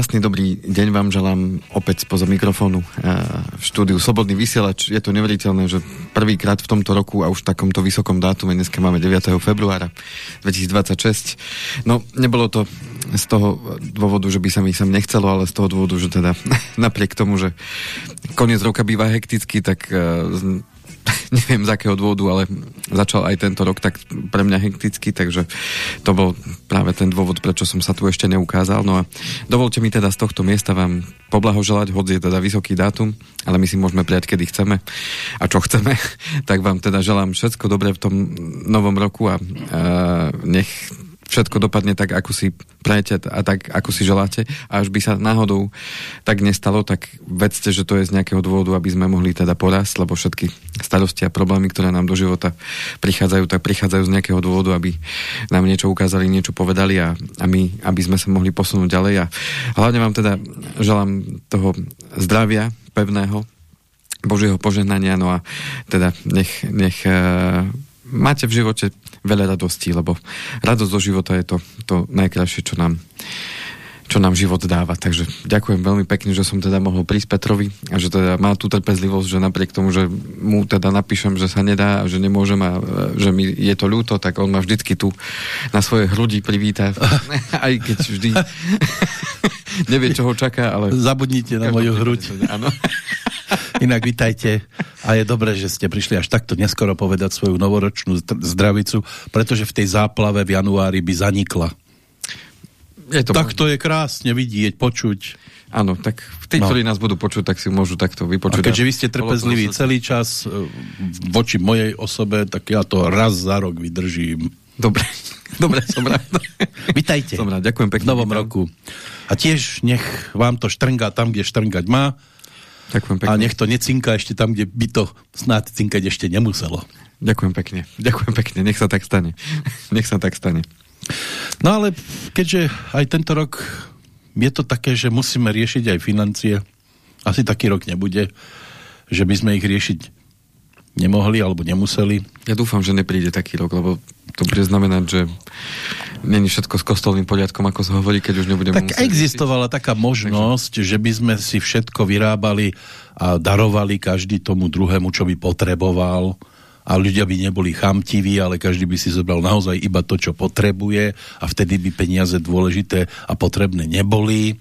Krásny dobrý deň vám želám opäť spoza mikrofónu v štúdiu Slobodný vysielač. Je to neveriteľné, že prvýkrát v tomto roku a už v takomto vysokom dátume, dneska máme 9. februára 2026. No, nebolo to z toho dôvodu, že by sa mi sem nechcelo, ale z toho dôvodu, že teda napriek tomu, že koniec roka býva hektický, tak neviem z akého dôvodu, ale začal aj tento rok tak pre mňa hekticky, takže to bol práve ten dôvod, prečo som sa tu ešte neukázal. No a dovolte mi teda z tohto miesta vám poblahoželať, hoď je teda vysoký dátum, ale my si môžeme prijať, kedy chceme a čo chceme, tak vám teda želám všetko dobré v tom novom roku a, a nech všetko dopadne tak, ako si prajete a tak, ako si želáte. A až by sa náhodou tak nestalo, tak vedzte, že to je z nejakého dôvodu, aby sme mohli teda porásť, lebo všetky starosti a problémy, ktoré nám do života prichádzajú, tak prichádzajú z nejakého dôvodu, aby nám niečo ukázali, niečo povedali a, a my, aby sme sa mohli posunúť ďalej. A hlavne vám teda želám toho zdravia pevného, Božieho požehnania, no a teda nech, nech uh, máte v živote veľa radostí, lebo radosť do života je to, to najkrajšie, čo nám čo nám život dáva. Takže ďakujem veľmi pekne, že som teda mohol prísť Petrovi a že teda má tú trpezlivosť, že napriek tomu, že mu teda napíšem, že sa nedá a že nemôžem a že mi je to ľúto, tak on ma vždycky tu na svoje hrudi privíta, aj keď vždy nevie, čo ho čaká, ale... Zabudnite na moju hruď. Áno. Inak vitajte a je dobré, že ste prišli až takto neskoro povedať svoju novoročnú zdravicu, pretože v tej záplave v januári by zanikla. Je to tak možné. to je krásne vidieť, počuť. Áno, tak tí, no. ktorí nás budú počuť, tak si môžu takto vypočuť. A keďže vy ste trpezliví celý čas e, voči mojej osobe, tak ja to raz za rok vydržím. Dobre, dobre, som rád. Vitajte. Som rád, ďakujem pekne. V novom roku. A tiež nech vám to štrngá tam, kde štrngať má Ďakujem pekne. A nech to necinka ešte tam, kde by to snáď cinkať ešte nemuselo. Ďakujem pekne. Ďakujem pekne. Nech sa tak stane. Nech sa tak stane. No ale keďže aj tento rok je to také, že musíme riešiť aj financie, asi taký rok nebude, že by sme ich riešiť nemohli alebo nemuseli. Ja dúfam, že nepríde taký rok, lebo to bude znamenať, že není všetko s kostolným poriadkom, ako sa hovorí, keď už nebudeme Tak existovala riešiť. taká možnosť, Takže... že by sme si všetko vyrábali a darovali každý tomu druhému, čo by potreboval a ľudia by neboli chamtiví, ale každý by si zobral naozaj iba to, čo potrebuje a vtedy by peniaze dôležité a potrebné neboli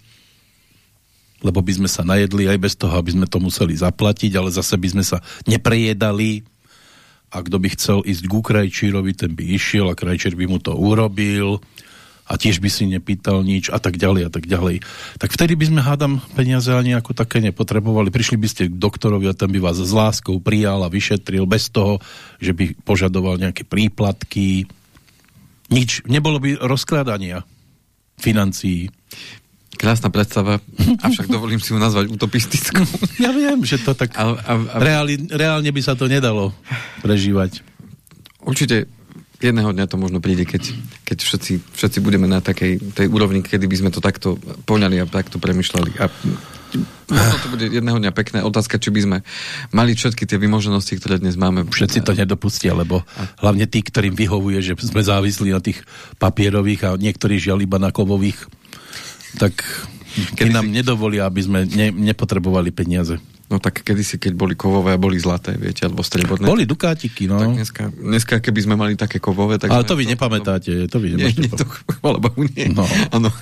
lebo by sme sa najedli aj bez toho, aby sme to museli zaplatiť, ale zase by sme sa neprejedali. A kto by chcel ísť ku krajčírovi, ten by išiel a krajčír by mu to urobil a tiež by si nepýtal nič a tak ďalej a tak ďalej. Tak vtedy by sme, hádam, peniaze ani ako také nepotrebovali. Prišli by ste k doktorovi a ten by vás s láskou prijal a vyšetril bez toho, že by požadoval nejaké príplatky. Nič, nebolo by rozkrádania financií. Krásna predstava, avšak dovolím si ju nazvať utopistickou. Ja viem, že to tak... A, a, a... Reálne, reálne by sa to nedalo prežívať. Určite jedného dňa to možno príde, keď, keď všetci, všetci budeme na takej tej úrovni, kedy by sme to takto poňali a takto premyšľali. A možno to bude jedného dňa pekné. Otázka, či by sme mali všetky tie vymoženosti, ktoré dnes máme. Všetci to nedopustia, lebo hlavne tí, ktorým vyhovuje, že sme závislí na tých papierových a niektorí žiaľ iba na kovových tak keď nám si... nedovolia, aby sme ne, nepotrebovali peniaze. No tak kedysi, keď boli kovové a boli zlaté, viete, alebo strebodné. Boli dukátiky, no. Tak dneska, dneska, keby sme mali také kovové, tak... Ale to vy to, nepamätáte, to vy nemôžete... Nie, nie, to, alebo nie. No. Ano.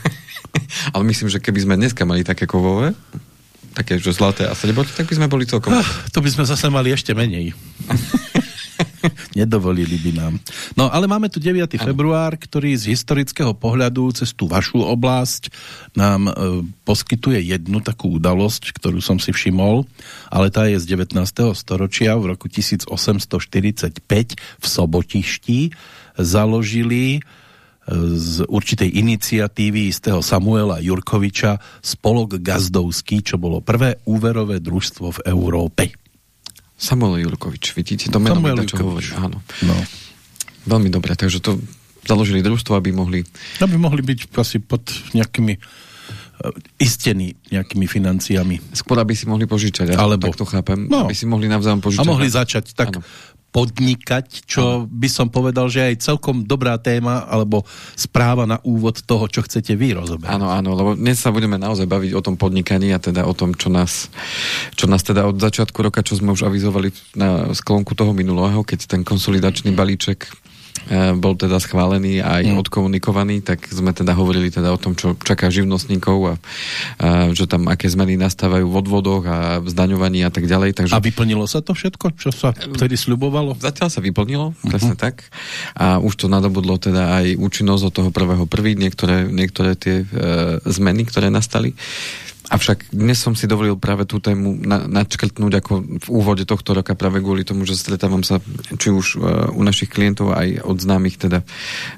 Ale myslím, že keby sme dneska mali také kovové, také, že zlaté a strebodné, tak by sme boli celkom... Ah, to by sme zase mali ešte menej. Nedovolili by nám. No ale máme tu 9. Ano. február, ktorý z historického pohľadu cez tú vašu oblasť nám e, poskytuje jednu takú udalosť, ktorú som si všimol, ale tá je z 19. storočia v roku 1845 v Sobotišti založili e, z určitej iniciatívy istého Samuela Jurkoviča spolok Gazdovský, čo bolo prvé úverové družstvo v Európe. Samuel Jurkovič, vidíte, to meno Samuel čo hovorí. Áno. No. Veľmi dobre, takže to založili družstvo, aby mohli... Aby mohli byť asi pod nejakými uh, istení nejakými financiami. Skôr, aby si mohli požičať, Alebo... tak to chápem. No. Aby si mohli navzájom požičať. A mohli začať tak ano. Podnikať, čo by som povedal, že aj celkom dobrá téma alebo správa na úvod toho, čo chcete vy rozoberať. Áno, áno, lebo dnes sa budeme naozaj baviť o tom podnikaní a teda o tom, čo nás, čo nás teda od začiatku roka, čo sme už avizovali na sklonku toho minulého, keď ten konsolidačný balíček E, bol teda schválený a aj mm. odkomunikovaný, tak sme teda hovorili teda o tom, čo čaká živnostníkov a, a že tam aké zmeny nastávajú v odvodoch a v zdaňovaní a tak ďalej. Takže... A vyplnilo sa to všetko, čo sa vtedy sľubovalo? Zatiaľ sa vyplnilo, presne tak. A už to nadobudlo teda aj účinnosť od toho prvého prvý, niektoré, niektoré tie e, zmeny, ktoré nastali. Avšak dnes som si dovolil práve tú tému na, načkrtnúť ako v úvode tohto roka práve kvôli tomu, že stretávam sa či už uh, u našich klientov aj od známych teda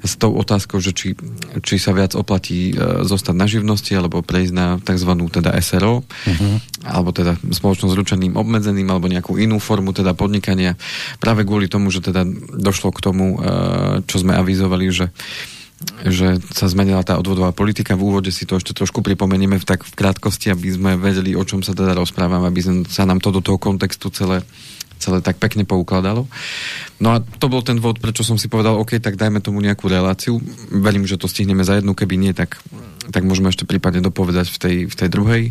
s tou otázkou, že či, či sa viac oplatí uh, zostať na živnosti alebo prejsť na tzv. teda SRO uh-huh. Mhm. alebo teda spoločnosť s ručeným obmedzeným alebo nejakú inú formu teda podnikania práve kvôli tomu, že teda došlo k tomu, uh, čo sme avizovali, že že sa zmenila tá odvodová politika. V úvode si to ešte trošku pripomenieme v, tak v krátkosti, aby sme vedeli, o čom sa teda rozprávame, aby sa nám to do toho kontextu celé, celé tak pekne poukladalo. No a to bol ten dôvod, prečo som si povedal, OK, tak dajme tomu nejakú reláciu. Verím, že to stihneme za jednu, keby nie, tak, tak môžeme ešte prípadne dopovedať v tej, v tej druhej,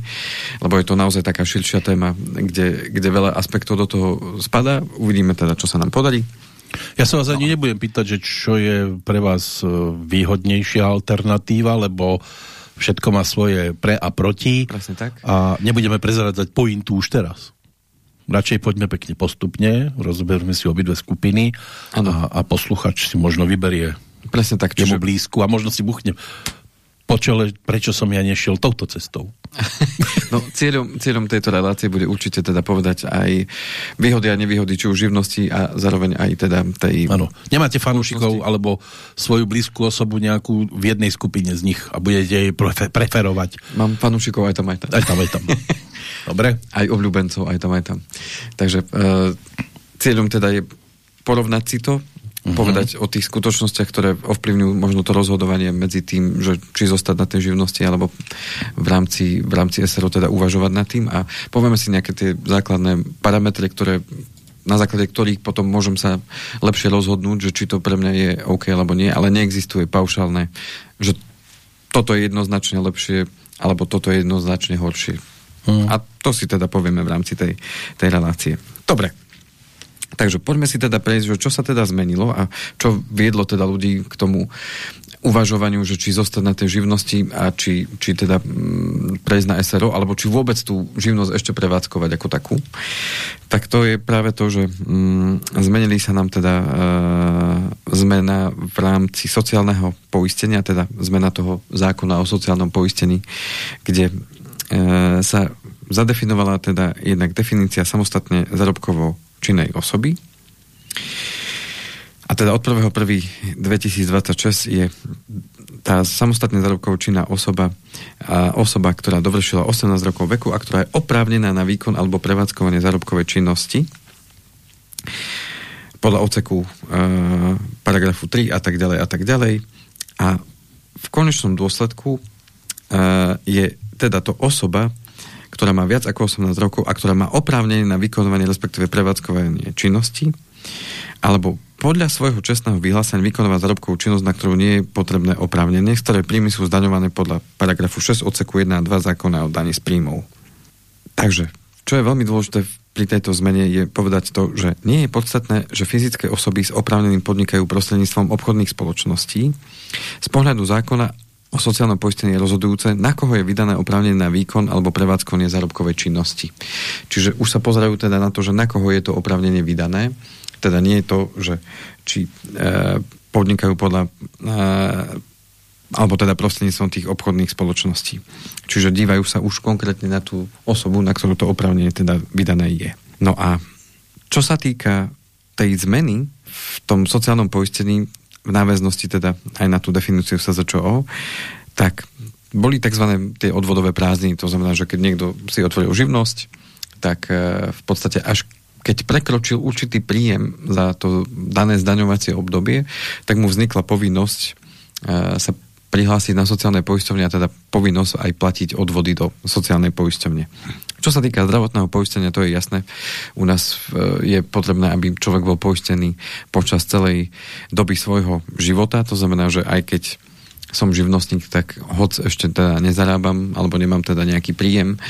lebo je to naozaj taká širšia téma, kde, kde veľa aspektov do toho spada. Uvidíme teda, čo sa nám podarí. Ja sa vás ani nebudem pýtať, že čo je pre vás e, výhodnejšia alternatíva, lebo všetko má svoje pre a proti. Presne tak. A nebudeme prezradzať pointu už teraz. Radšej poďme pekne postupne, rozoberme si obidve skupiny a, a posluchač si možno vyberie Presne tak. Čiže... blízku a možno si buchne po čele, prečo som ja nešiel touto cestou. No, cieľom, cieľom tejto relácie bude určite teda povedať aj výhody a nevýhody, či už živnosti a zároveň aj teda tej... Áno, nemáte fanúšikov alebo svoju blízku osobu nejakú v jednej skupine z nich a budete jej preferovať. Mám fanúšikov aj tam, aj tam. Aj tam, aj tam. Dobre. Aj obľúbencov, aj tam, aj tam. Takže e, cieľom teda je porovnať si to, uh-huh. povedať o tých skutočnostiach, ktoré ovplyvňujú možno to rozhodovanie medzi tým, že či zostať na tej živnosti, alebo v rámci, v rámci SRO teda uvažovať nad tým a povieme si nejaké tie základné parametre, ktoré na základe ktorých potom môžem sa lepšie rozhodnúť, že či to pre mňa je OK alebo nie, ale neexistuje paušálne, že toto je jednoznačne lepšie, alebo toto je jednoznačne horšie. Hmm. A to si teda povieme v rámci tej, tej relácie. Dobre, Takže poďme si teda prejsť, čo sa teda zmenilo a čo viedlo teda ľudí k tomu uvažovaniu, že či zostať na tej živnosti a či, či teda mm, prejsť na SRO, alebo či vôbec tú živnosť ešte prevádzkovať ako takú. Tak to je práve to, že mm, zmenili sa nám teda e, zmena v rámci sociálneho poistenia, teda zmena toho zákona o sociálnom poistení, kde e, sa zadefinovala teda jednak definícia samostatne zárobkovo činnej osoby. A teda od 1.1.2026 je tá samostatne zárobkovo činná osoba osoba, ktorá dovršila 18 rokov veku a ktorá je oprávnená na výkon alebo prevádzkovanie zárobkovej činnosti podľa oceku e, paragrafu 3 a tak ďalej a tak ďalej. A v konečnom dôsledku e, je teda to osoba, ktorá má viac ako 18 rokov a ktorá má oprávnenie na vykonovanie, respektíve prevádzkovanie činnosti, alebo podľa svojho čestného vyhlásenia vykonovať zárobkovú činnosť, na ktorú nie je potrebné oprávnenie, ktoré príjmy sú zdaňované podľa paragrafu 6 odseku 1 a 2 zákona o daní z príjmov. Takže, čo je veľmi dôležité pri tejto zmene je povedať to, že nie je podstatné, že fyzické osoby s oprávneným podnikajú prostredníctvom obchodných spoločností. Z pohľadu zákona o sociálnom poistení je rozhodujúce, na koho je vydané oprávnenie na výkon alebo prevádzkovanie zárobkovej činnosti. Čiže už sa pozerajú teda na to, že na koho je to oprávnenie vydané. Teda nie je to, že či e, podnikajú podľa e, alebo teda prostredníctvom tých obchodných spoločností. Čiže dívajú sa už konkrétne na tú osobu, na ktorú to oprávnenie teda vydané je. No a čo sa týka tej zmeny v tom sociálnom poistení, v náväznosti teda aj na tú definíciu SZČO, tak boli tzv. tie odvodové prázdniny, to znamená, že keď niekto si otvoril živnosť, tak e, v podstate až keď prekročil určitý príjem za to dané zdaňovacie obdobie, tak mu vznikla povinnosť e, sa prihlásiť na sociálne poisťovne a teda povinnosť aj platiť odvody do sociálnej poisťovne. Čo sa týka zdravotného poistenia, to je jasné. U nás e, je potrebné, aby človek bol poistený počas celej doby svojho života. To znamená, že aj keď som živnostník, tak hoc ešte teda nezarábam, alebo nemám teda nejaký príjem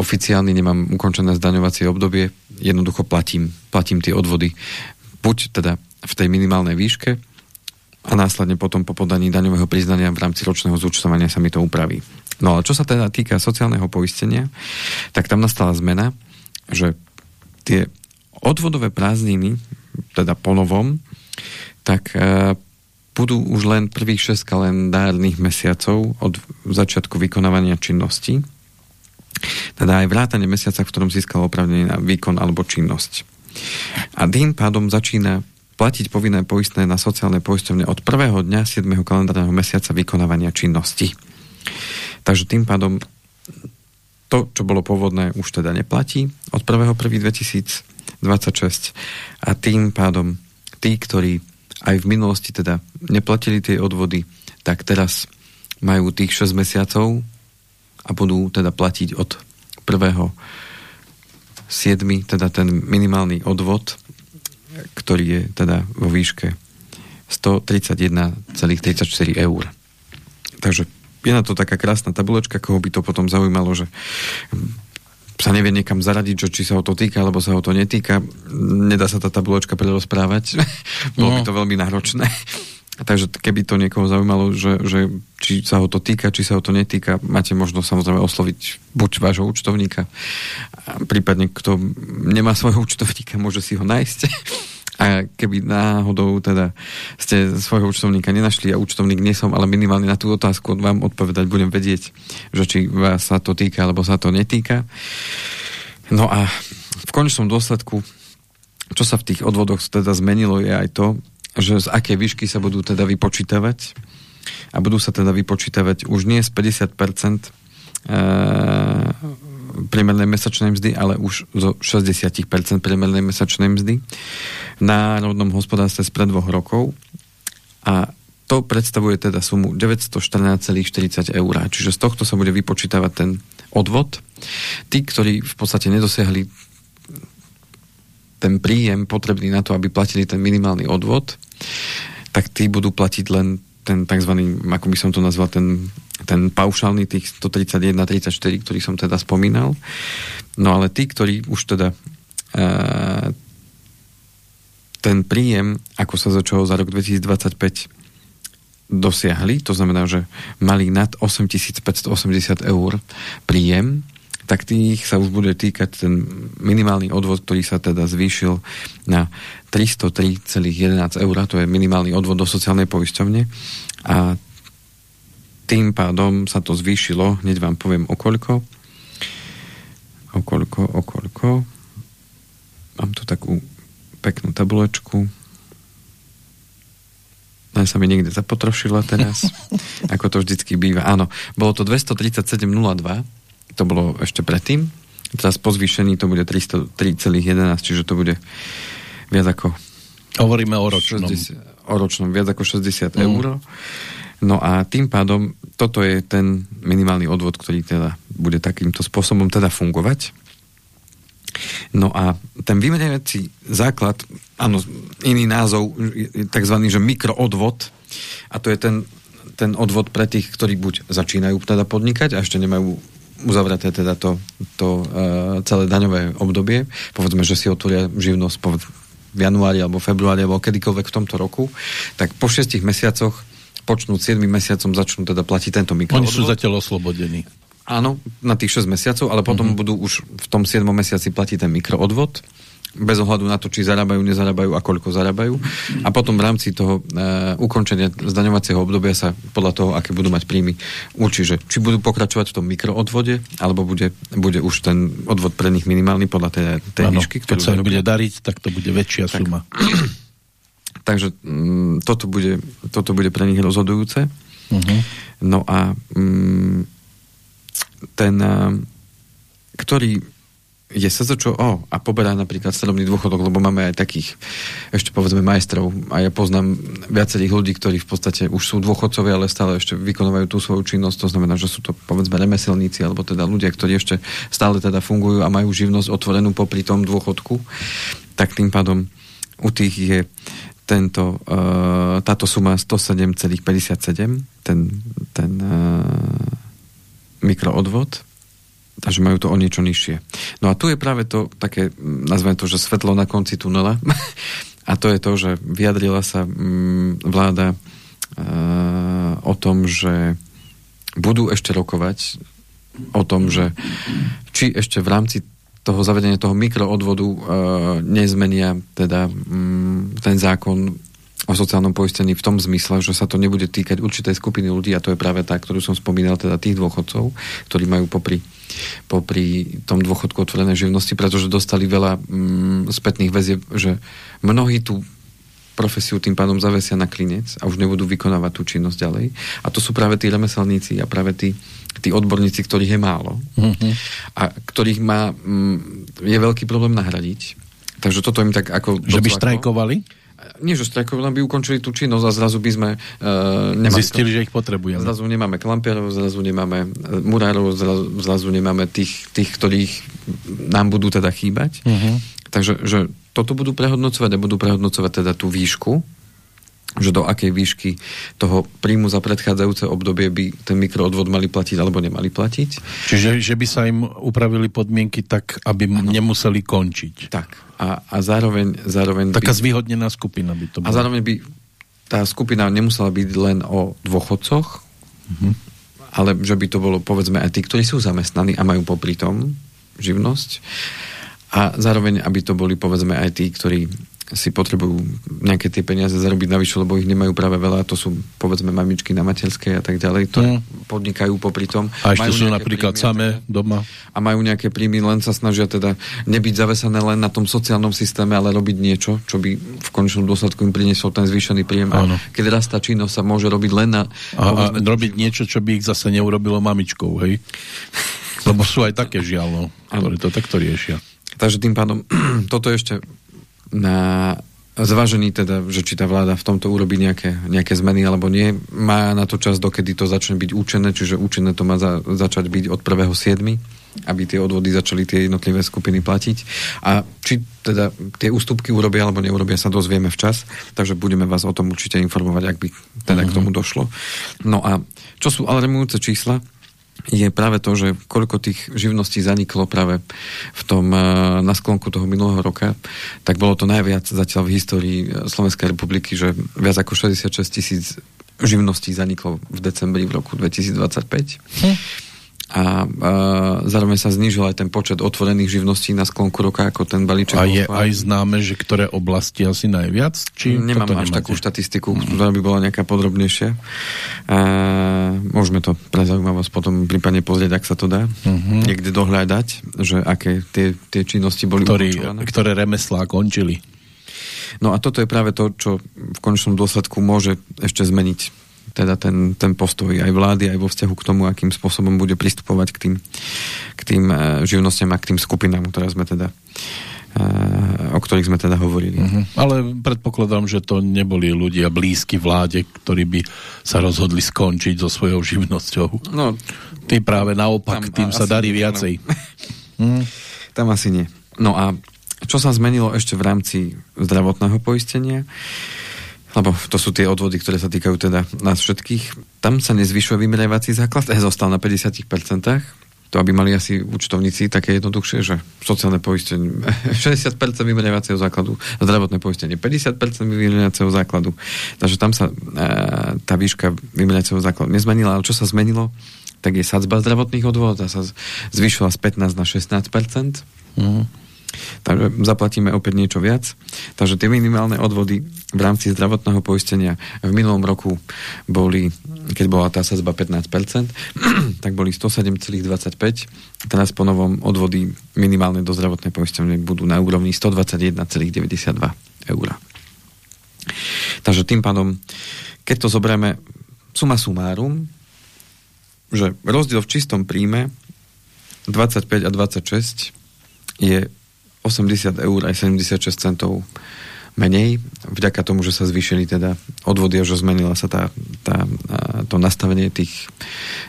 oficiálny, nemám ukončené zdaňovacie obdobie, jednoducho platím, platím tie odvody. Buď teda v tej minimálnej výške a následne potom po podaní daňového priznania v rámci ročného zúčtovania sa mi to upraví. No ale čo sa teda týka sociálneho poistenia, tak tam nastala zmena, že tie odvodové prázdniny, teda po novom, tak e, budú už len prvých 6 kalendárnych mesiacov od začiatku vykonávania činnosti, teda aj vrátane mesiaca, v ktorom získal opravnenie na výkon alebo činnosť. A tým pádom začína platiť povinné poistné na sociálne poisťovne od prvého dňa 7. kalendárneho mesiaca vykonávania činnosti. Takže tým pádom to, čo bolo pôvodné, už teda neplatí od 1.1.2026 a tým pádom tí, ktorí aj v minulosti teda neplatili tie odvody, tak teraz majú tých 6 mesiacov a budú teda platiť od 1. 7. teda ten minimálny odvod, ktorý je teda vo výške 131,34 eur. Takže je na to taká krásna tabulečka, koho by to potom zaujímalo, že sa nevie niekam zaradiť, že či sa ho to týka, alebo sa ho to netýka. Nedá sa tá tabulečka prerozprávať. Bolo no. by to veľmi náročné. Takže keby to niekoho zaujímalo, že, že či sa ho to týka, či sa ho to netýka, máte možnosť samozrejme osloviť buď vášho účtovníka, prípadne kto nemá svojho účtovníka, môže si ho nájsť a keby náhodou teda ste svojho účtovníka nenašli a účtovník nie som, ale minimálne na tú otázku vám odpovedať budem vedieť, že či vás sa to týka, alebo sa to netýka. No a v konečnom dôsledku, čo sa v tých odvodoch teda zmenilo, je aj to, že z akej výšky sa budú teda vypočítavať a budú sa teda vypočítavať už nie z 50% priemernej mesačnej mzdy, ale už zo 60% priemernej mesačnej mzdy v národnom hospodárstve spred dvoch rokov a to predstavuje teda sumu 914,40 eur. Čiže z tohto sa bude vypočítavať ten odvod. Tí, ktorí v podstate nedosiahli ten príjem potrebný na to, aby platili ten minimálny odvod, tak tí budú platiť len ten tzv. ako by som to nazval, ten, ten paušálny tých 131, 34, ktorý som teda spomínal. No ale tí, ktorí už teda e, ten príjem, ako sa začalo za rok 2025 dosiahli, to znamená, že mali nad 8580 eur príjem, tak tých sa už bude týkať ten minimálny odvod, ktorý sa teda zvýšil na 303,11 eur, to je minimálny odvod do sociálnej poisťovne a tým pádom sa to zvýšilo, hneď vám poviem o koľko, o koľko, o koľko, mám tu takú peknú tabulečku, len sa mi niekde zapotrošila teraz, ako to vždycky býva. Áno, bolo to 237,02 to bolo ešte predtým. Teraz po zvýšení to bude 303,11, čiže to bude viac ako... Hovoríme o ročnom. 60, o ročnom, viac ako 60 mm. eur. No a tým pádom toto je ten minimálny odvod, ktorý teda bude takýmto spôsobom teda fungovať. No a ten vymeriavací základ, áno, iný názov, takzvaný, že mikroodvod, a to je ten, ten odvod pre tých, ktorí buď začínajú teda podnikať a ešte nemajú uzavreté teda to, to uh, celé daňové obdobie. Povedzme, že si otvoria živnosť v januári alebo februári alebo kedykoľvek v tomto roku, tak po 6 mesiacoch počnú 7 mesiacom začnú teda platiť tento mikroodvod. Oni sú zatiaľ oslobodení. Áno, na tých 6 mesiacov, ale potom uh-huh. budú už v tom 7 mesiaci platiť ten mikroodvod bez ohľadu na to, či zarábajú, nezarábajú a koľko zarábajú. A potom v rámci toho uh, ukončenia zdaňovacieho obdobia sa podľa toho, aké budú mať príjmy, určí, že či budú pokračovať v tom mikroodvode, alebo bude, bude už ten odvod pre nich minimálny podľa tej, tej ano, výšky, ktorú Keď sa bude dariť, tak to bude väčšia tak, suma. Takže mm, toto, bude, toto bude pre nich rozhodujúce. Uh-huh. No a mm, ten, uh, ktorý je SZČO a poberá napríklad starobný dôchodok, lebo máme aj takých, ešte povedzme majstrov a ja poznám viacerých ľudí, ktorí v podstate už sú dôchodcovia, ale stále ešte vykonávajú tú svoju činnosť, to znamená, že sú to povedzme remeselníci alebo teda ľudia, ktorí ešte stále teda fungujú a majú živnosť otvorenú popri tom dôchodku, tak tým pádom u tých je tento, uh, táto suma 107,57, ten, ten uh, mikroodvod, takže majú to o niečo nižšie. No a tu je práve to také, nazvem to, že svetlo na konci tunela. a to je to, že vyjadrila sa mm, vláda uh, o tom, že budú ešte rokovať o tom, že či ešte v rámci toho zavedenia toho mikroodvodu uh, nezmenia teda um, ten zákon o sociálnom poistení v tom zmysle, že sa to nebude týkať určitej skupiny ľudí a to je práve tá, ktorú som spomínal, teda tých dôchodcov, ktorí majú popri, popri tom dôchodku otvorené živnosti, pretože dostali veľa mm, spätných väzieb, že mnohí tú profesiu tým pádom zavesia na klinec a už nebudú vykonávať tú činnosť ďalej. A to sú práve tí remeselníci a práve tí, tí odborníci, ktorých je málo mm-hmm. a ktorých má, mm, je veľký problém nahradiť. Takže toto im tak ako... Že by štrajkovali? nie, že strajkovali, by ukončili tú činnosť a zrazu by sme nemali... Zistili, to, že ich potrebujeme. Zrazu nemáme klampierov, zrazu nemáme uh, murárov, zrazu, zrazu nemáme tých, tých, ktorých nám budú teda chýbať. Uh-huh. Takže že toto budú prehodnocovať a budú prehodnocovať teda tú výšku, že do akej výšky toho príjmu za predchádzajúce obdobie by ten mikroodvod mali platiť alebo nemali platiť. Čiže že by sa im upravili podmienky tak, aby ano. nemuseli končiť. Tak. A, a zároveň, zároveň Taká by, zvýhodnená skupina by to bola. A zároveň by tá skupina nemusela byť len o dôchodcoch, mhm. ale že by to bolo povedzme aj tí, ktorí sú zamestnaní a majú popri tom živnosť. A zároveň, aby to boli povedzme aj tí, ktorí si potrebujú nejaké tie peniaze zarobiť navyše, lebo ich nemajú práve veľa, to sú povedzme mamičky na materskej a tak ďalej, ktoré mm. podnikajú popri tom. A ešte sú napríklad samé doma. A majú nejaké príjmy, len sa snažia teda nebyť zavesané len na tom sociálnom systéme, ale robiť niečo, čo by v končnom dôsledku im priniesol ten zvýšený príjem. A keď raz tá činnosť sa môže robiť len na... A, a robiť niečo, čo by ich zase neurobilo mamičkou, hej? Lebo sú aj také žiaľ, no, ktoré to takto riešia. Takže tým pádom, toto ešte na zvážení teda, že či tá vláda v tomto urobí nejaké, nejaké zmeny alebo nie. Má na to čas, dokedy to začne byť účené, čiže účené to má za, začať byť od 1.7., aby tie odvody začali tie jednotlivé skupiny platiť. A či teda tie ústupky urobia alebo neurobia, sa dozvieme včas, takže budeme vás o tom určite informovať, ak by teda mm-hmm. k mhm. tomu došlo. No a čo sú alarmujúce čísla? Je práve to, že koľko tých živností zaniklo práve v tom, eh, na sklonku toho minulého roka, tak bolo to najviac zatiaľ v histórii eh, Slovenskej republiky, že viac ako 66 tisíc živností zaniklo v decembri v roku 2025. Hm a, a zároveň sa znížil aj ten počet otvorených živností na sklonku roka ako ten balíček. A je aj známe, že ktoré oblasti asi najviac? Či Nemám až nemáte? takú štatistiku, mm. ktorá by bola nejaká podrobnejšia. A, môžeme to pre zaujímavosť potom prípadne pozrieť, ak sa to dá. Mm-hmm. Niekde dohľadať, že aké tie, tie činnosti boli Ktorý, Ktoré remeslá končili. No a toto je práve to, čo v konečnom dôsledku môže ešte zmeniť teda ten, ten postoj aj vlády, aj vo vzťahu k tomu, akým spôsobom bude pristupovať k tým, k tým uh, živnostiam a k tým skupinám, ktoré sme teda uh, o ktorých sme teda hovorili. Uh-huh. Ale predpokladám, že to neboli ľudia blízky vláde, ktorí by sa rozhodli skončiť so svojou živnosťou. No, Ty práve naopak, tým sa darí viacej. No. uh Tam asi nie. No a čo sa zmenilo ešte v rámci zdravotného poistenia? Lebo to sú tie odvody, ktoré sa týkajú teda nás všetkých, tam sa nezvyšuje vymeriavací základ, aj zostal na 50%, to aby mali asi účtovníci také jednoduchšie, že sociálne poistenie 60% vymeriavacieho základu, zdravotné poistenie 50% vymeriavacieho základu. Takže tam sa e, tá výška vymeriavacieho základu nezmenila, ale čo sa zmenilo, tak je sadzba zdravotných odvodov, sa zvyšila z 15 na 16%. Mm. Takže zaplatíme opäť niečo viac. Takže tie minimálne odvody v rámci zdravotného poistenia v minulom roku boli, keď bola tá sazba 15%, tak boli 107,25. Teraz po novom odvody minimálne do zdravotnej poistenia budú na úrovni 121,92 eur. Takže tým pádom, keď to zoberieme suma sumárum, že rozdiel v čistom príjme 25 a 26 je 80 eur aj 76 centov menej, vďaka tomu, že sa zvýšili teda odvody a že zmenila sa tá, tá, to nastavenie tých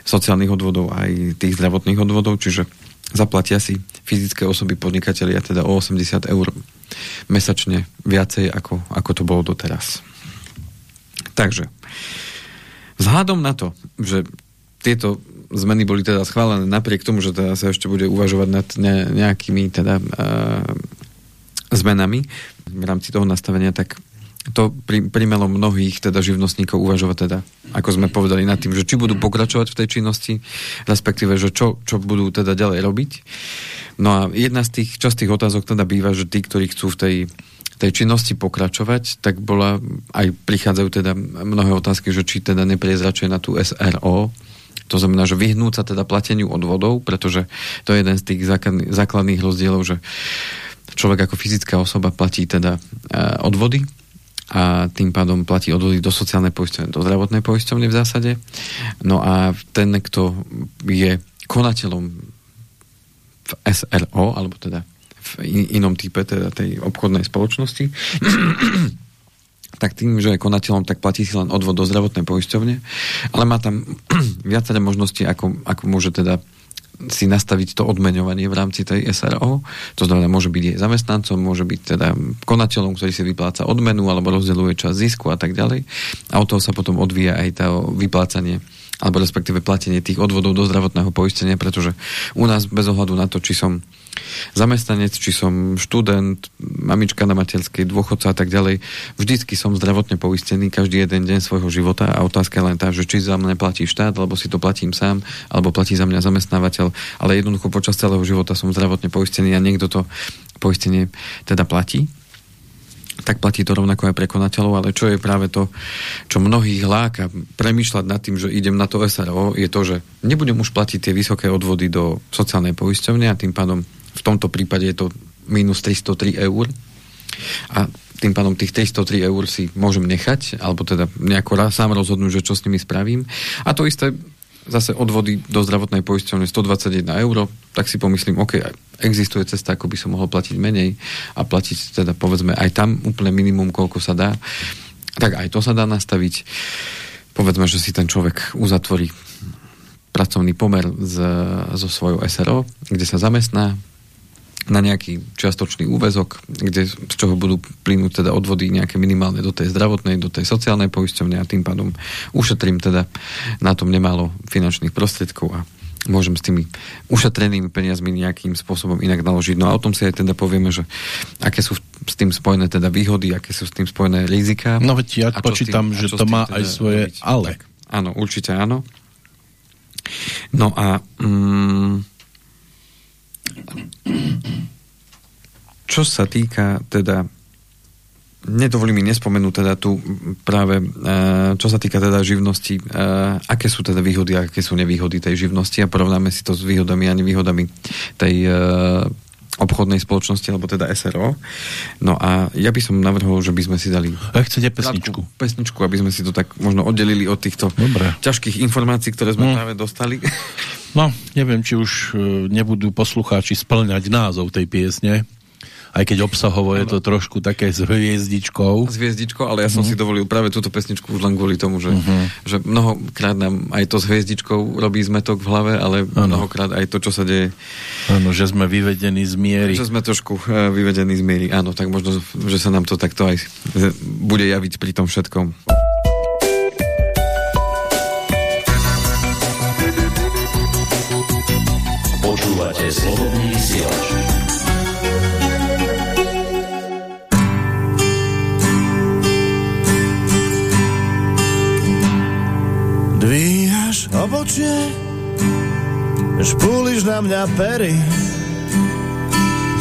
sociálnych odvodov aj tých zdravotných odvodov, čiže zaplatia si fyzické osoby podnikatelia teda o 80 eur mesačne viacej, ako, ako to bolo doteraz. Takže, vzhľadom na to, že tieto zmeny boli teda schválené napriek tomu, že teda sa ešte bude uvažovať nad ne, nejakými teda uh, zmenami v rámci toho nastavenia, tak to pri, primelo mnohých teda živnostníkov uvažovať teda, ako sme povedali nad tým, že či budú pokračovať v tej činnosti, respektíve, že čo, čo budú teda ďalej robiť. No a jedna z tých častých otázok teda býva, že tí, ktorí chcú v tej, tej činnosti pokračovať, tak bola, aj prichádzajú teda mnohé otázky, že či teda nepriezračuje na tú SRO, to znamená, že vyhnúť sa teda plateniu odvodov, pretože to je jeden z tých základných rozdielov, že človek ako fyzická osoba platí teda uh, odvody a tým pádom platí odvody do sociálnej poisťovne, do zdravotnej poisťovne v zásade. No a ten, kto je konateľom v SRO, alebo teda v inom type teda tej obchodnej spoločnosti, tak tým, že je konateľom, tak platí si len odvod do zdravotnej poisťovne, ale má tam viaceré možnosti, ako, ako môže teda si nastaviť to odmeňovanie v rámci tej SRO. To znamená, môže byť jej zamestnancom, môže byť teda konateľom, ktorý si vypláca odmenu alebo rozdeľuje čas zisku a tak ďalej. A od toho sa potom odvíja aj to vyplácanie alebo respektíve platenie tých odvodov do zdravotného poistenia, pretože u nás bez ohľadu na to, či som zamestnanec, či som študent, mamička na materskej, dôchodca a tak ďalej. Vždycky som zdravotne poistený každý jeden deň svojho života a otázka je len tá, že či za mňa platí štát, alebo si to platím sám, alebo platí za mňa zamestnávateľ, ale jednoducho počas celého života som zdravotne poistený a niekto to poistenie teda platí tak platí to rovnako aj pre konateľov, ale čo je práve to, čo mnohých láka premýšľať nad tým, že idem na to SRO, je to, že nebudem už platiť tie vysoké odvody do sociálnej poisťovne a tým pádom v tomto prípade je to minus 303 eur a tým pádom tých 303 eur si môžem nechať, alebo teda nejako sám rozhodnúť, že čo s nimi spravím. A to isté zase odvody do zdravotnej poisťovne 121 eur, tak si pomyslím, OK, existuje cesta, ako by som mohol platiť menej a platiť teda povedzme aj tam úplne minimum, koľko sa dá. Tak aj to sa dá nastaviť. Povedzme, že si ten človek uzatvorí pracovný pomer z, so svojou SRO, kde sa zamestná, na nejaký čiastočný úvezok, kde, z čoho budú plynúť teda odvody nejaké minimálne do tej zdravotnej, do tej sociálnej poisťovne a tým pádom ušetrím teda na tom nemálo finančných prostriedkov a môžem s tými ušetrenými peniazmi nejakým spôsobom inak naložiť. No a o tom si aj teda povieme, že aké sú s tým spojené teda výhody, aké sú s tým spojené rizika. No veď ja počítam, tým, že to má teda aj svoje robiť. ale. Tak, áno, určite áno. No a mm, čo sa týka teda nedovolí mi nespomenúť teda tu práve, e, čo sa týka teda živnosti, e, aké sú teda výhody a aké sú nevýhody tej živnosti a porovnáme si to s výhodami a nevýhodami tej e, obchodnej spoločnosti, alebo teda SRO. No a ja by som navrhol, že by sme si dali... A chcete pesničku? Pesničku, aby sme si to tak možno oddelili od týchto Dobre. ťažkých informácií, ktoré sme mm. práve dostali. No, neviem, či už nebudú poslucháči splňať názov tej piesne aj keď obsahovo je to trošku také s hviezdičkou. S hviezdičkou, ale ja som uh-huh. si dovolil práve túto pesničku už len kvôli tomu, že, uh-huh. že mnohokrát nám aj to s hviezdičkou robí zmetok v hlave, ale ano. mnohokrát aj to, čo sa deje. Áno, že sme vyvedení z miery. Že sme trošku uh, vyvedení z miery, áno, tak možno, že sa nám to takto aj bude javiť pri tom všetkom. Počúvate slobodný vysielač. Dvíhaš obočie, špúliš na mňa pery,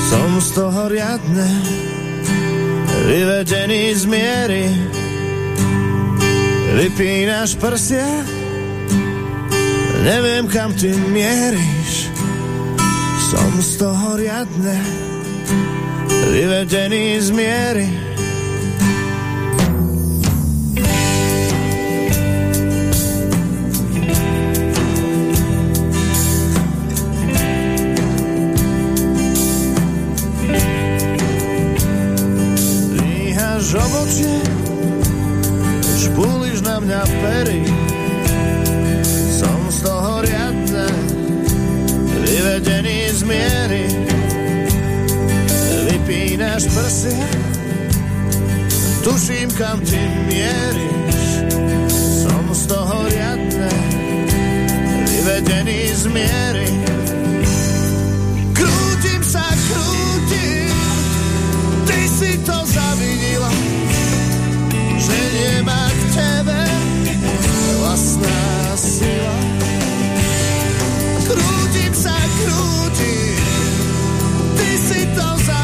som z toho riadne vyvedený z miery. Vypínaš prsia, neviem kam ty mieríš, som z toho riadne vyvedený z miery. oči, špúliš na mňa pery. Som z toho riadne, vyvedený z miery. Vypínaš prsy, tuším kam ty mieríš. Som z toho riadne, vyvedený z miery. Krútim sa, krútim, ty si to zavinila že nemá k tebe vlastná sila. Krútim sa, krútim, ty si to zavinila,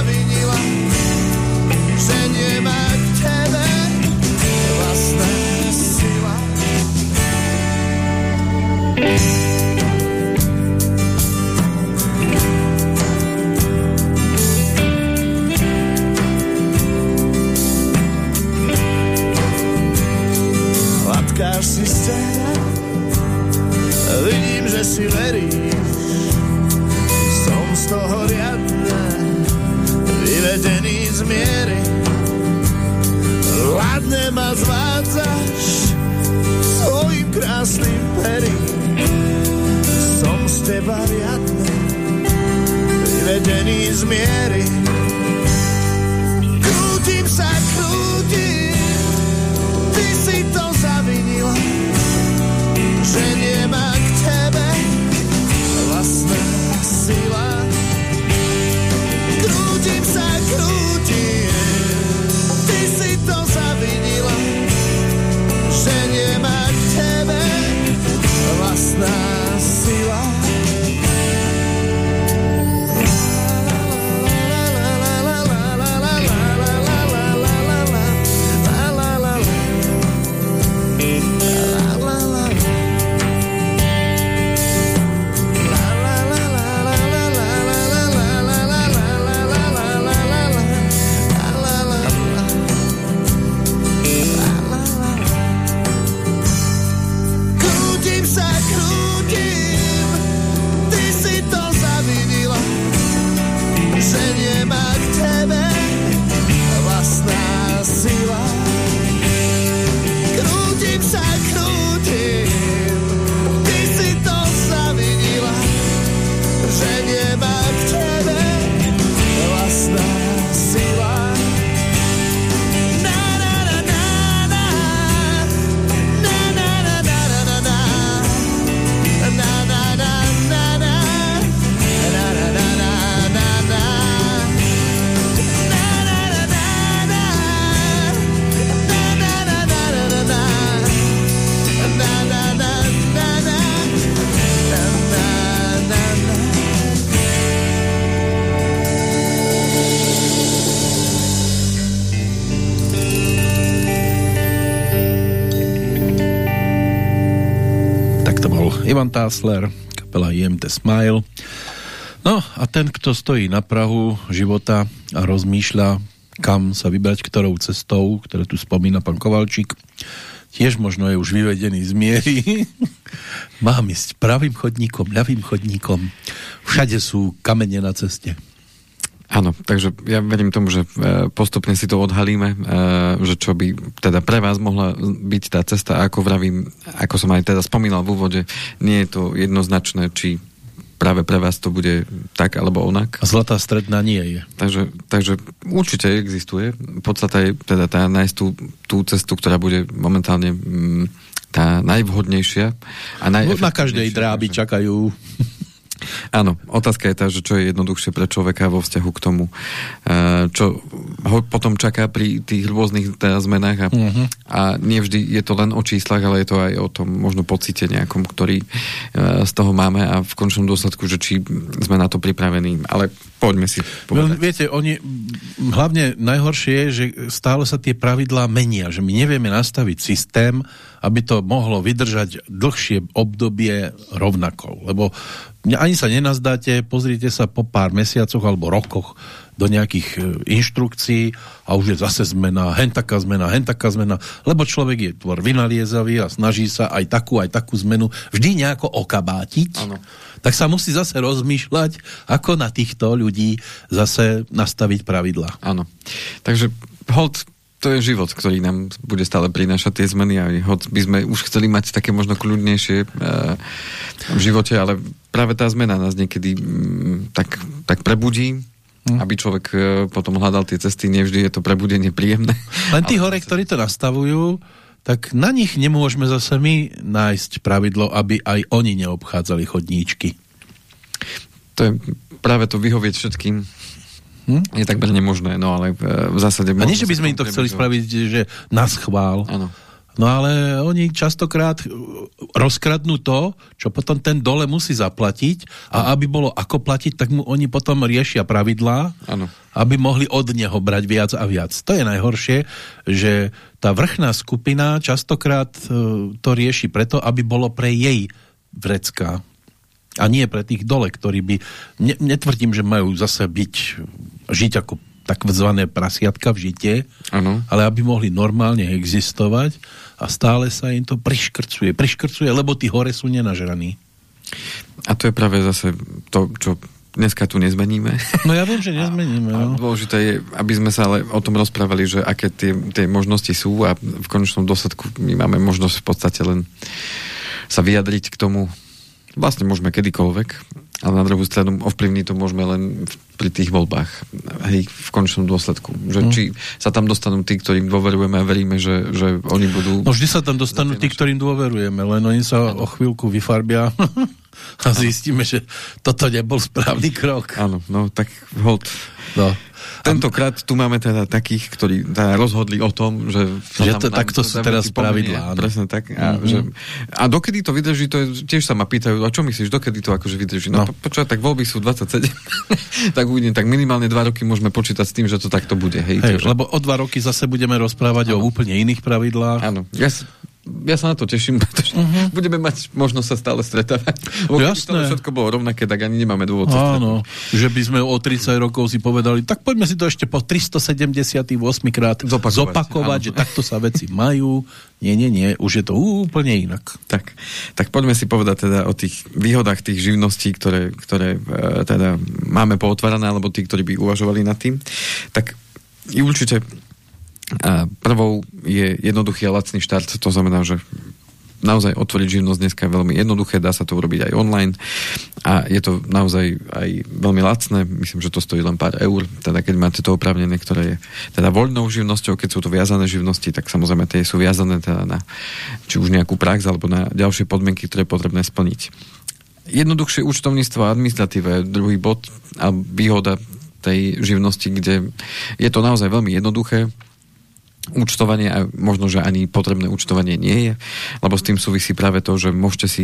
si veríš, som z toho riadne, vyvedený z miery. Hladne ma zvádzaš svojim krásnym perím, som z teba riadne, vyvedený z miery. Ivan Tásler, kapela IMT Smile. No a ten, kto stojí na Prahu života a rozmýšľa, kam sa vybrať, ktorou cestou, ktoré tu spomína pán Kovalčík, tiež možno je už vyvedený z miery. Mám ísť pravým chodníkom, ľavým chodníkom. Všade sú kamene na ceste. Áno, takže ja verím tomu, že e, postupne si to odhalíme, e, že čo by teda pre vás mohla byť tá cesta, ako vravím, ako som aj teda spomínal v úvode, nie je to jednoznačné, či práve pre vás to bude tak alebo onak. A zlatá stredná nie je. Takže, takže určite existuje. Podstata je teda tá nájsť tú, tú cestu, ktorá bude momentálne mm, tá najvhodnejšia. A na každej dráby čakajú Áno, otázka je tá, že čo je jednoduchšie pre človeka vo vzťahu k tomu, eh, čo ho potom čaká pri tých rôznych teda zmenách a, uh-huh. a nie vždy je to len o číslach, ale je to aj o tom možno pocite nejakom, ktorý eh, z toho máme a v končnom dôsledku, že či sme na to pripravení. Ale poďme si Len povedať. viete, oni, hlavne najhoršie je, že stále sa tie pravidlá menia, že my nevieme nastaviť systém, aby to mohlo vydržať dlhšie obdobie rovnako. Lebo ani sa nenazdáte, pozrite sa po pár mesiacoch alebo rokoch do nejakých e, inštrukcií a už je zase zmena, hen taká zmena, hen taká zmena, lebo človek je tvor vynaliezavý a snaží sa aj takú, aj takú zmenu vždy nejako okabátiť, Áno. tak sa musí zase rozmýšľať, ako na týchto ľudí zase nastaviť pravidla. Áno. Takže hold, to je život, ktorý nám bude stále prinášať tie zmeny a hod by sme už chceli mať také možno kľudnejšie e, v živote, ale práve tá zmena nás niekedy mm, tak, tak prebudí aby človek e, potom hľadal tie cesty, nevždy je to prebudenie príjemné. Len tí hore, ktorí to nastavujú, tak na nich nemôžeme zase my nájsť pravidlo, aby aj oni neobchádzali chodníčky. To je práve to vyhovieť všetkým. Hm? Je takmer nemožné, no ale e, v zásade... A nie, že by sme im to chceli spraviť, že na schvál. Áno. No ale oni častokrát rozkradnú to, čo potom ten dole musí zaplatiť a aby bolo ako platiť, tak mu oni potom riešia pravidlá, Áno. aby mohli od neho brať viac a viac. To je najhoršie, že tá vrchná skupina častokrát e, to rieši preto, aby bolo pre jej vrecká a nie pre tých dole, ktorí by, ne, netvrdím, že majú zase byť, žiť ako takzvané prasiatka v žite, Áno. ale aby mohli normálne existovať a stále sa im to priškrcuje. Priškrcuje, lebo tí hore sú nenažraní. A to je práve zase to, čo dneska tu nezmeníme. No ja viem, že nezmeníme. A No. dôležité je, aby sme sa ale o tom rozprávali, že aké tie, tie možnosti sú a v konečnom dôsledku my máme možnosť v podstate len sa vyjadriť k tomu. Vlastne môžeme kedykoľvek, ale na druhú stranu ovplyvniť to môžeme len pri tých voľbách. Hej, v konečnom dôsledku. Že Mm. či sa tam dostanú tí, ktorým dôverujeme a veríme, že, že oni budú... No vždy sa tam dostanú tí, ktorým dôverujeme, len oni sa o chvíľku vyfarbia a zistíme, že toto nebol správny krok. Áno, no tak hold. No. Tentokrát tu máme teda takých, ktorí teda rozhodli o tom, že... Že to nám takto sú teraz pravidlá. Presne tak. A, Mhm. že, a dokedy to vydrží, to je, tiež sa ma pýtajú, a čo myslíš, dokedy to akože vydrží? No, No. počúvaj, tak voľby sú 27, tak uvidím, tak minimálne dva roky môžeme počítať s tým, že to takto bude. Hej, Hej, takže- lebo o dva roky zase budeme rozprávať o úplne iných pravidlách. Áno, ja, ja sa na to teším, pretože uh-huh. budeme mať možnosť sa stále stretávať. Lebo Jasné. to všetko bolo rovnaké, tak ani nemáme dôvod Áno, že by sme o 30 rokov si povedali, tak poďme si to ešte po 378 krát Zopakovať, zopakovať áno. že takto sa veci majú. Nie, nie, nie, už je to úplne inak. Tak, tak poďme si povedať teda o tých výhodách tých živností, ktoré, ktoré e, teda máme pootvárané, alebo tí, ktorí by uvažovali nad tým. Tak i určite a prvou je jednoduchý a lacný štart, to znamená, že naozaj otvoriť živnosť dneska je veľmi jednoduché, dá sa to urobiť aj online a je to naozaj aj veľmi lacné, myslím, že to stojí len pár eur, teda keď máte to oprávnené, ktoré je teda voľnou živnosťou, keď sú to viazané živnosti, tak samozrejme tie sú viazané teda na či už nejakú prax alebo na ďalšie podmienky, ktoré je potrebné splniť. Jednoduchšie účtovníctvo a administratíve, druhý bod a výhoda tej živnosti, kde je to naozaj veľmi jednoduché, účtovanie a možno, že ani potrebné účtovanie nie je, lebo s tým súvisí práve to, že môžete si,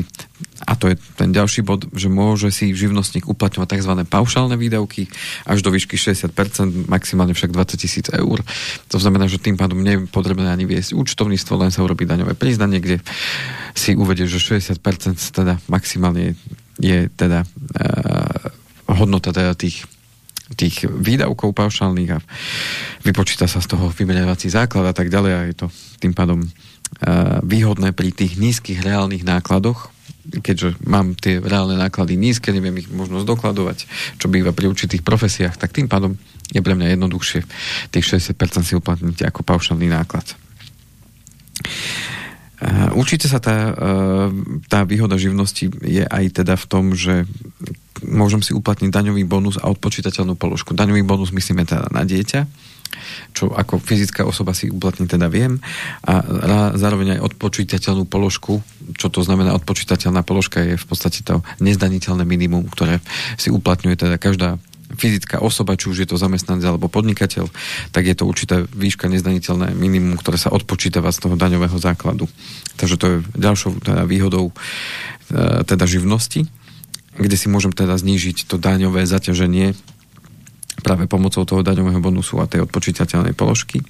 a to je ten ďalší bod, že môže si živnostník uplatňovať tzv. paušálne výdavky až do výšky 60%, maximálne však 20 tisíc eur. To znamená, že tým pádom nie je potrebné ani viesť účtovníctvo, len sa urobí daňové priznanie, kde si uvedie, že 60% teda maximálne je, teda uh, hodnota teda tých tých výdavkov paušálnych a vypočíta sa z toho vymeriavací základ a tak ďalej a je to tým pádom uh, výhodné pri tých nízkych reálnych nákladoch, keďže mám tie reálne náklady nízke, neviem ich možno zdokladovať, čo býva pri určitých profesiách, tak tým pádom je pre mňa jednoduchšie tých 60% si uplatniť ako paušálny náklad. Určite sa tá, uh, tá výhoda živnosti je aj teda v tom, že môžem si uplatniť daňový bonus a odpočítateľnú položku. Daňový bonus myslíme teda na dieťa, čo ako fyzická osoba si uplatniť teda viem a zároveň aj odpočítateľnú položku, čo to znamená odpočítateľná položka je v podstate to nezdaniteľné minimum, ktoré si uplatňuje teda každá fyzická osoba, či už je to zamestnanec alebo podnikateľ, tak je to určité výška nezdaniteľné minimum, ktoré sa odpočítava z toho daňového základu. Takže to je ďalšou teda výhodou teda živnosti kde si môžem teda znížiť to daňové zaťaženie práve pomocou toho daňového bonusu a tej odpočítateľnej položky. E,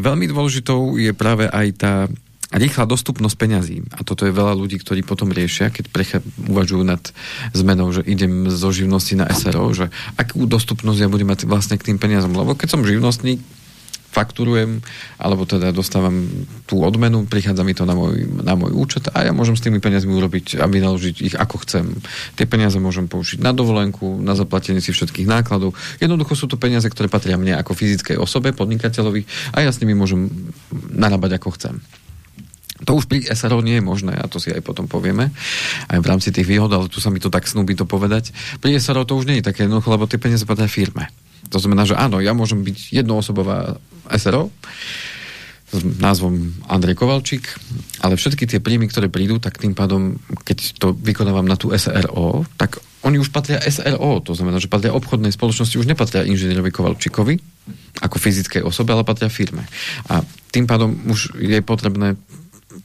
veľmi dôležitou je práve aj tá rýchla dostupnosť peňazí. A toto je veľa ľudí, ktorí potom riešia, keď precha- uvažujú nad zmenou, že idem zo živnosti na SRO, že akú dostupnosť ja budem mať vlastne k tým peniazom. Lebo keď som živnostník, fakturujem, alebo teda dostávam tú odmenu, prichádza mi to na môj, na môj účet a ja môžem s tými peniazmi urobiť a vynaložiť ich ako chcem. Tie peniaze môžem použiť na dovolenku, na zaplatenie si všetkých nákladov. Jednoducho sú to peniaze, ktoré patria mne ako fyzickej osobe, podnikateľovi a ja s nimi môžem narábať ako chcem. To už pri SRO nie je možné, a to si aj potom povieme, aj v rámci tých výhod, ale tu sa mi to tak snúbi to povedať. Pri SRO to už nie je také jednoducho, lebo tie peniaze patria firme. To znamená, že áno, ja môžem byť jednoosobová SRO, s názvom Andrej Kovalčík, ale všetky tie príjmy, ktoré prídu, tak tým pádom, keď to vykonávam na tú SRO, tak oni už patria SRO, to znamená, že patria obchodnej spoločnosti, už nepatria inžinierovi Kovalčíkovi ako fyzickej osobe, ale patria firme. A tým pádom už je potrebné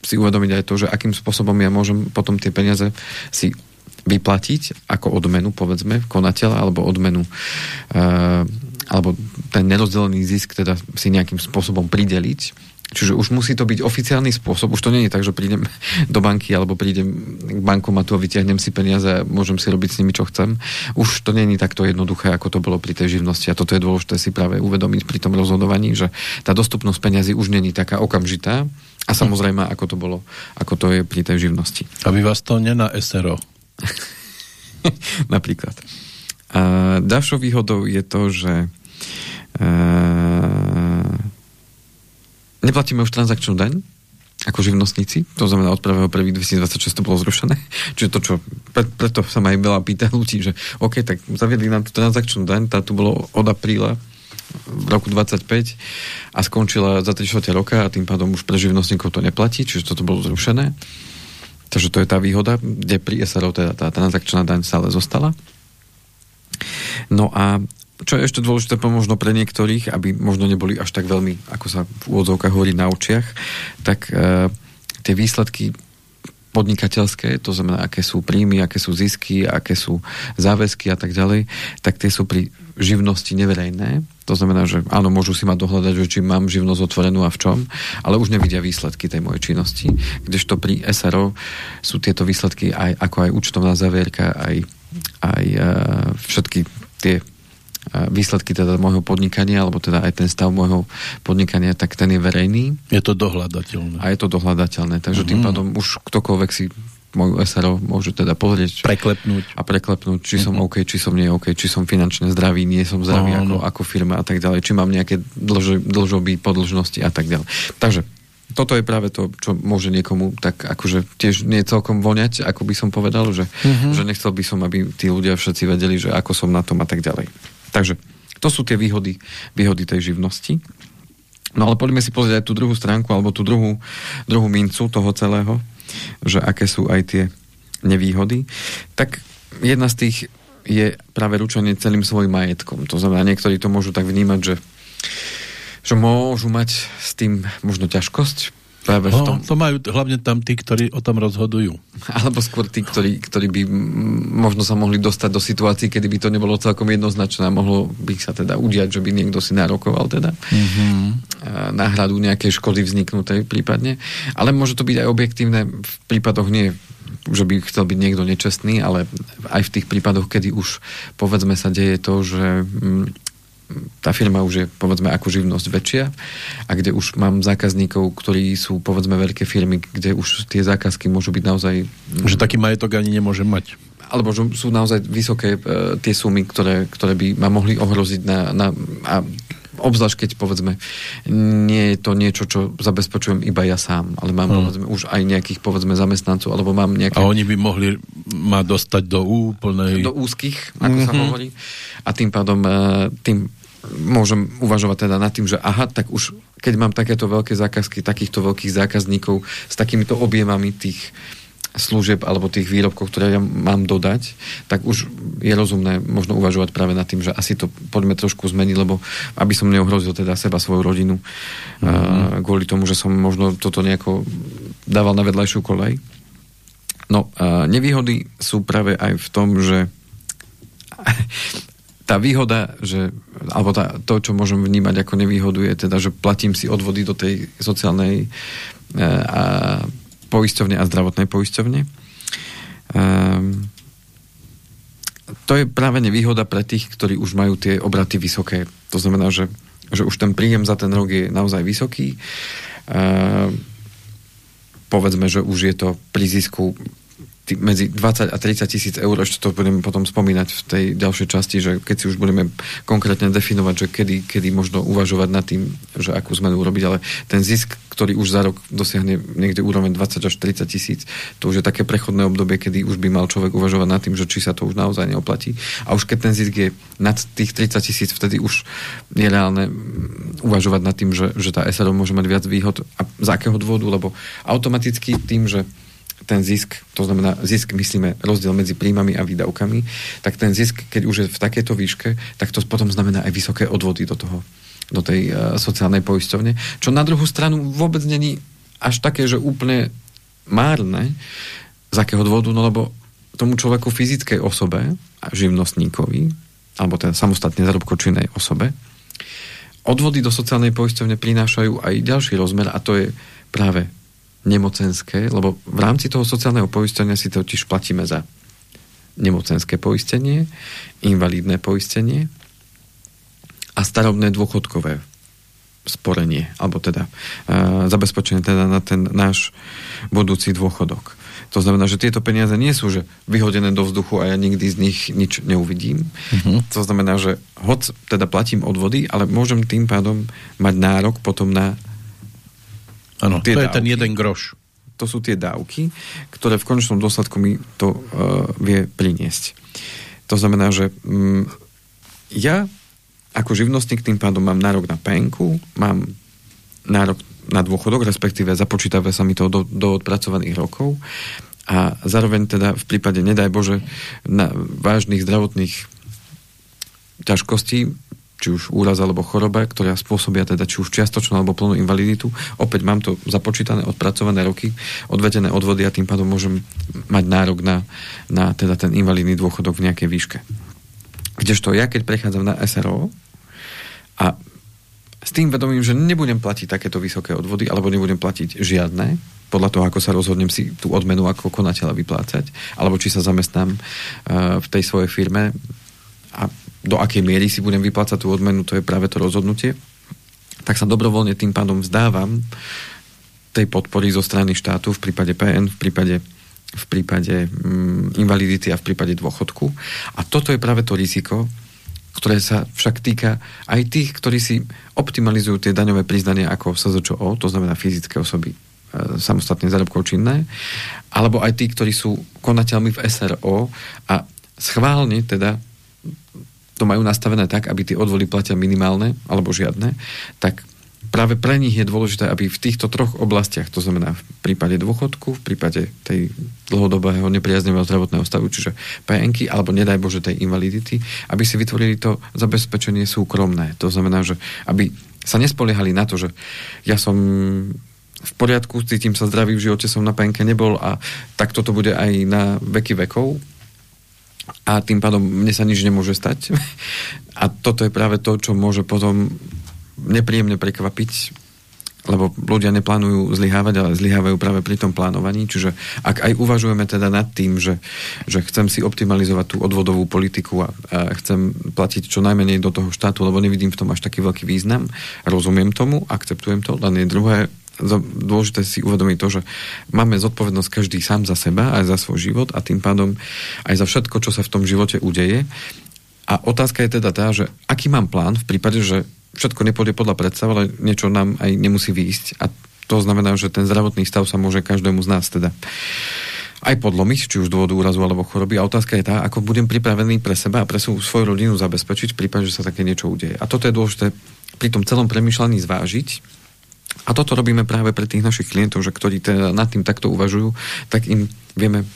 si uvedomiť aj to, že akým spôsobom ja môžem potom tie peniaze si vyplatiť ako odmenu, povedzme, konateľa, alebo odmenu uh, alebo ten nerozdelený zisk teda si nejakým spôsobom prideliť Čiže už musí to byť oficiálny spôsob. Už to nie je tak, že prídem do banky alebo prídem k bankomatu a vyťahnem si peniaze a môžem si robiť s nimi, čo chcem. Už to nie je takto jednoduché, ako to bolo pri tej živnosti. A toto je dôležité si práve uvedomiť pri tom rozhodovaní, že tá dostupnosť peniazy už není taká okamžitá a samozrejme, ako to bolo, ako to je pri tej živnosti. Aby vás to nena SRO. Napríklad. A ďalšou výhodou je to, že uh, neplatíme už transakčnú daň ako živnostníci, to znamená od 1.1.2026 to bolo zrušené. Čiže to, čo pre, preto sa ma aj veľa pýta ľudí, že OK, tak zaviedli nám tú transakčnú daň, tá tu bolo od apríla v roku 25 a skončila za 3 roka a tým pádom už pre živnostníkov to neplatí, čiže toto bolo zrušené. Takže to je tá výhoda, kde pri SRO teda tá transakčná daň stále zostala. No a čo je ešte dôležité možno pre niektorých, aby možno neboli až tak veľmi, ako sa v úvodzovkách hovorí, na očiach, tak e, tie výsledky podnikateľské, to znamená, aké sú príjmy, aké sú zisky, aké sú záväzky a tak ďalej, tak tie sú pri živnosti neverejné. To znamená, že áno, môžu si ma dohľadať, že či mám živnosť otvorenú a v čom, ale už nevidia výsledky tej mojej činnosti. Kdežto pri SRO sú tieto výsledky aj, ako aj účtovná zavierka, aj, aj uh, všetky tie výsledky teda môjho podnikania, alebo teda aj ten stav môjho podnikania, tak ten je verejný. Je to dohľadateľné. A je to dohľadateľné, takže mm-hmm. tým mhm. pádom už ktokoľvek si moju SRO môže teda pozrieť. Preklepnúť. A preklepnúť, či som mm-hmm. OK, či som nie OK, či som finančne zdravý, nie som zdravý no, ako, no. ako firma a tak ďalej, či mám nejaké dlžo, dlžoby, podlžnosti a tak ďalej. Takže toto je práve to, čo môže niekomu tak akože tiež nie celkom voňať, ako by som povedal, že, mm-hmm. že nechcel by som, aby tí ľudia všetci vedeli, že ako som na tom a tak ďalej. Takže to sú tie výhody, výhody tej živnosti. No ale poďme si pozrieť aj tú druhú stránku, alebo tú druhú, druhú mincu toho celého, že aké sú aj tie nevýhody. Tak jedna z tých je práve ručenie celým svojim majetkom. To znamená, niektorí to môžu tak vnímať, že, že môžu mať s tým možno ťažkosť, Práve no, v tom. To majú hlavne tam tí, ktorí o tom rozhodujú. Alebo skôr tí, ktorí, ktorí by možno sa mohli dostať do situácií, kedy by to nebolo celkom jednoznačné a mohlo by sa teda udiať, že by niekto si nárokoval teda mm-hmm. náhradu nejakej škody vzniknutej prípadne. Ale môže to byť aj objektívne v prípadoch nie že by chcel byť niekto nečestný, ale aj v tých prípadoch, kedy už povedzme sa deje to, že tá firma už je povedzme ako živnosť väčšia a kde už mám zákazníkov, ktorí sú povedzme veľké firmy, kde už tie zákazky môžu byť naozaj... Že taký majetok ani nemôžem mať. Alebo že sú naozaj vysoké uh, tie sumy, ktoré, ktoré by ma mohli ohroziť na, na, a obzvlášť keď povedzme nie je to niečo, čo zabezpečujem iba ja sám, ale mám hmm. povedzme už aj nejakých povedzme zamestnancov, alebo mám nejaké... A oni by mohli ma dostať do úplnej... Do úzkých, ako mm-hmm. sa mhm. hovorí. A tým pádom e, tým môžem uvažovať teda nad tým, že aha, tak už keď mám takéto veľké zákazky, takýchto veľkých zákazníkov s takýmito objemami tých služieb alebo tých výrobkov, ktoré ja mám dodať, tak už je rozumné možno uvažovať práve nad tým, že asi to poďme trošku zmeniť, lebo aby som neohrozil teda seba, svoju rodinu mm-hmm. kvôli tomu, že som možno toto nejako dával na vedľajšiu kolej. No, uh, nevýhody sú práve aj v tom, že tá výhoda, že, alebo tá, to, čo môžem vnímať ako nevýhodu, je teda, že platím si odvody do tej sociálnej uh, a poisťovne a zdravotnej poisťovne. Um, to je práve nevýhoda pre tých, ktorí už majú tie obraty vysoké. To znamená, že, že už ten príjem za ten rok je naozaj vysoký. Uh, povedzme, že už je to pri zisku medzi 20 a 30 tisíc eur, ešte to budeme potom spomínať v tej ďalšej časti, že keď si už budeme konkrétne definovať, že kedy, kedy možno uvažovať nad tým, že akú zmenu urobiť, ale ten zisk, ktorý už za rok dosiahne niekde úroveň 20 až 30 tisíc, to už je také prechodné obdobie, kedy už by mal človek uvažovať nad tým, že či sa to už naozaj neoplatí. A už keď ten zisk je nad tých 30 tisíc, vtedy už je reálne uvažovať nad tým, že, že tá SRO môže mať viac výhod. A z akého dôvodu? Lebo automaticky tým, že ten zisk, to znamená zisk, myslíme rozdiel medzi príjmami a výdavkami, tak ten zisk, keď už je v takejto výške, tak to potom znamená aj vysoké odvody do toho, do tej uh, sociálnej poisťovne. Čo na druhú stranu vôbec není až také, že úplne márne, z akého dôvodu, no lebo tomu človeku fyzickej osobe živnostníkovi, alebo teda samostatne zárobkočinnej osobe, odvody do sociálnej poisťovne prinášajú aj ďalší rozmer a to je práve nemocenské, lebo v rámci toho sociálneho poistenia si totiž platíme za nemocenské poistenie, invalidné poistenie a starobné dôchodkové sporenie, alebo teda uh, zabezpečenie teda na ten náš budúci dôchodok. To znamená, že tieto peniaze nie sú že vyhodené do vzduchu a ja nikdy z nich nič neuvidím. Uh-huh. To znamená, že hoď teda platím odvody, ale môžem tým pádom mať nárok potom na Áno, to dávky. je ten jeden groš. To sú tie dávky, ktoré v konečnom dôsledku mi to uh, vie priniesť. To znamená, že um, ja ako živnostník tým pádom mám nárok na penku, mám nárok na dôchodok, respektíve započítava sa mi to do, do odpracovaných rokov a zároveň teda v prípade, nedaj Bože, na vážnych zdravotných ťažkostí či už úraz alebo choroba, ktorá spôsobia teda či už čiastočnú alebo plnú invaliditu. Opäť mám to započítané, odpracované roky, odvedené odvody a tým pádom môžem mať nárok na, na teda ten invalidný dôchodok v nejakej výške. Kdežto ja, keď prechádzam na SRO a s tým vedomím, že nebudem platiť takéto vysoké odvody alebo nebudem platiť žiadne, podľa toho, ako sa rozhodnem si tú odmenu ako konateľa vyplácať, alebo či sa zamestnám uh, v tej svojej firme a do akej miery si budem vyplácať tú odmenu, to je práve to rozhodnutie, tak sa dobrovoľne tým pádom vzdávam tej podpory zo strany štátu v prípade PN, v prípade v prípade mm, invalidity a v prípade dôchodku. A toto je práve to riziko, ktoré sa však týka aj tých, ktorí si optimalizujú tie daňové priznania ako SZČO, to znamená fyzické osoby e, samostatne zárobkov činné, alebo aj tí, ktorí sú konateľmi v SRO a schválne teda to majú nastavené tak, aby tie odvody platia minimálne alebo žiadne, tak práve pre nich je dôležité, aby v týchto troch oblastiach, to znamená v prípade dôchodku, v prípade tej dlhodobého nepriaznevého zdravotného stavu, čiže PNky, alebo nedaj Bože tej invalidity, aby si vytvorili to zabezpečenie súkromné. To znamená, že aby sa nespoliehali na to, že ja som v poriadku, cítim sa zdravý, v živote som na penke nebol a tak toto bude aj na veky vekov, a tým pádom mne sa nič nemôže stať. A toto je práve to, čo môže potom nepríjemne prekvapiť, lebo ľudia neplánujú zlyhávať, ale zlyhávajú práve pri tom plánovaní. Čiže ak aj uvažujeme teda nad tým, že, že chcem si optimalizovať tú odvodovú politiku a, a chcem platiť čo najmenej do toho štátu, lebo nevidím v tom až taký veľký význam, rozumiem tomu, akceptujem to, len je druhé dôležité si uvedomiť to, že máme zodpovednosť každý sám za seba aj za svoj život a tým pádom aj za všetko, čo sa v tom živote udeje. A otázka je teda tá, že aký mám plán v prípade, že všetko nepôjde podľa predstav, ale niečo nám aj nemusí výjsť. A to znamená, že ten zdravotný stav sa môže každému z nás teda aj podlomiť, či už dôvodu úrazu alebo choroby. A otázka je tá, ako budem pripravený pre seba a pre svoju rodinu zabezpečiť v prípade, že sa také niečo udeje. A toto je dôležité pri tom celom premyšľaní zvážiť, a toto robíme práve pre tých našich klientov, že ktorí teda nad tým takto uvažujú, tak im vieme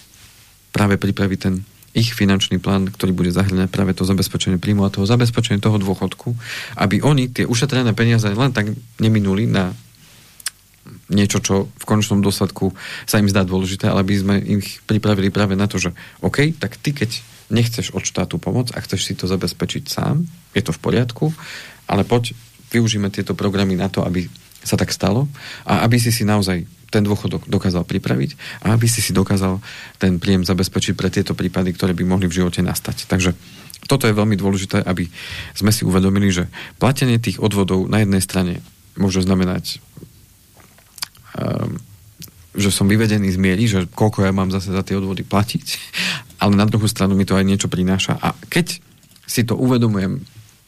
práve pripraviť ten ich finančný plán, ktorý bude zahrňať práve to zabezpečenie príjmu a toho zabezpečenie toho dôchodku, aby oni tie ušetrené peniaze len tak neminuli na niečo, čo v končnom dôsledku sa im zdá dôležité, ale aby sme ich pripravili práve na to, že OK, tak ty keď nechceš od štátu pomoc a chceš si to zabezpečiť sám, je to v poriadku, ale poď, využíme tieto programy na to, aby sa tak stalo a aby si si naozaj ten dôchodok dokázal pripraviť a aby si si dokázal ten príjem zabezpečiť pre tieto prípady, ktoré by mohli v živote nastať. Takže toto je veľmi dôležité, aby sme si uvedomili, že platenie tých odvodov na jednej strane môže znamenať um, že som vyvedený z miery, že koľko ja mám zase za tie odvody platiť, ale na druhú stranu mi to aj niečo prináša. A keď si to uvedomujem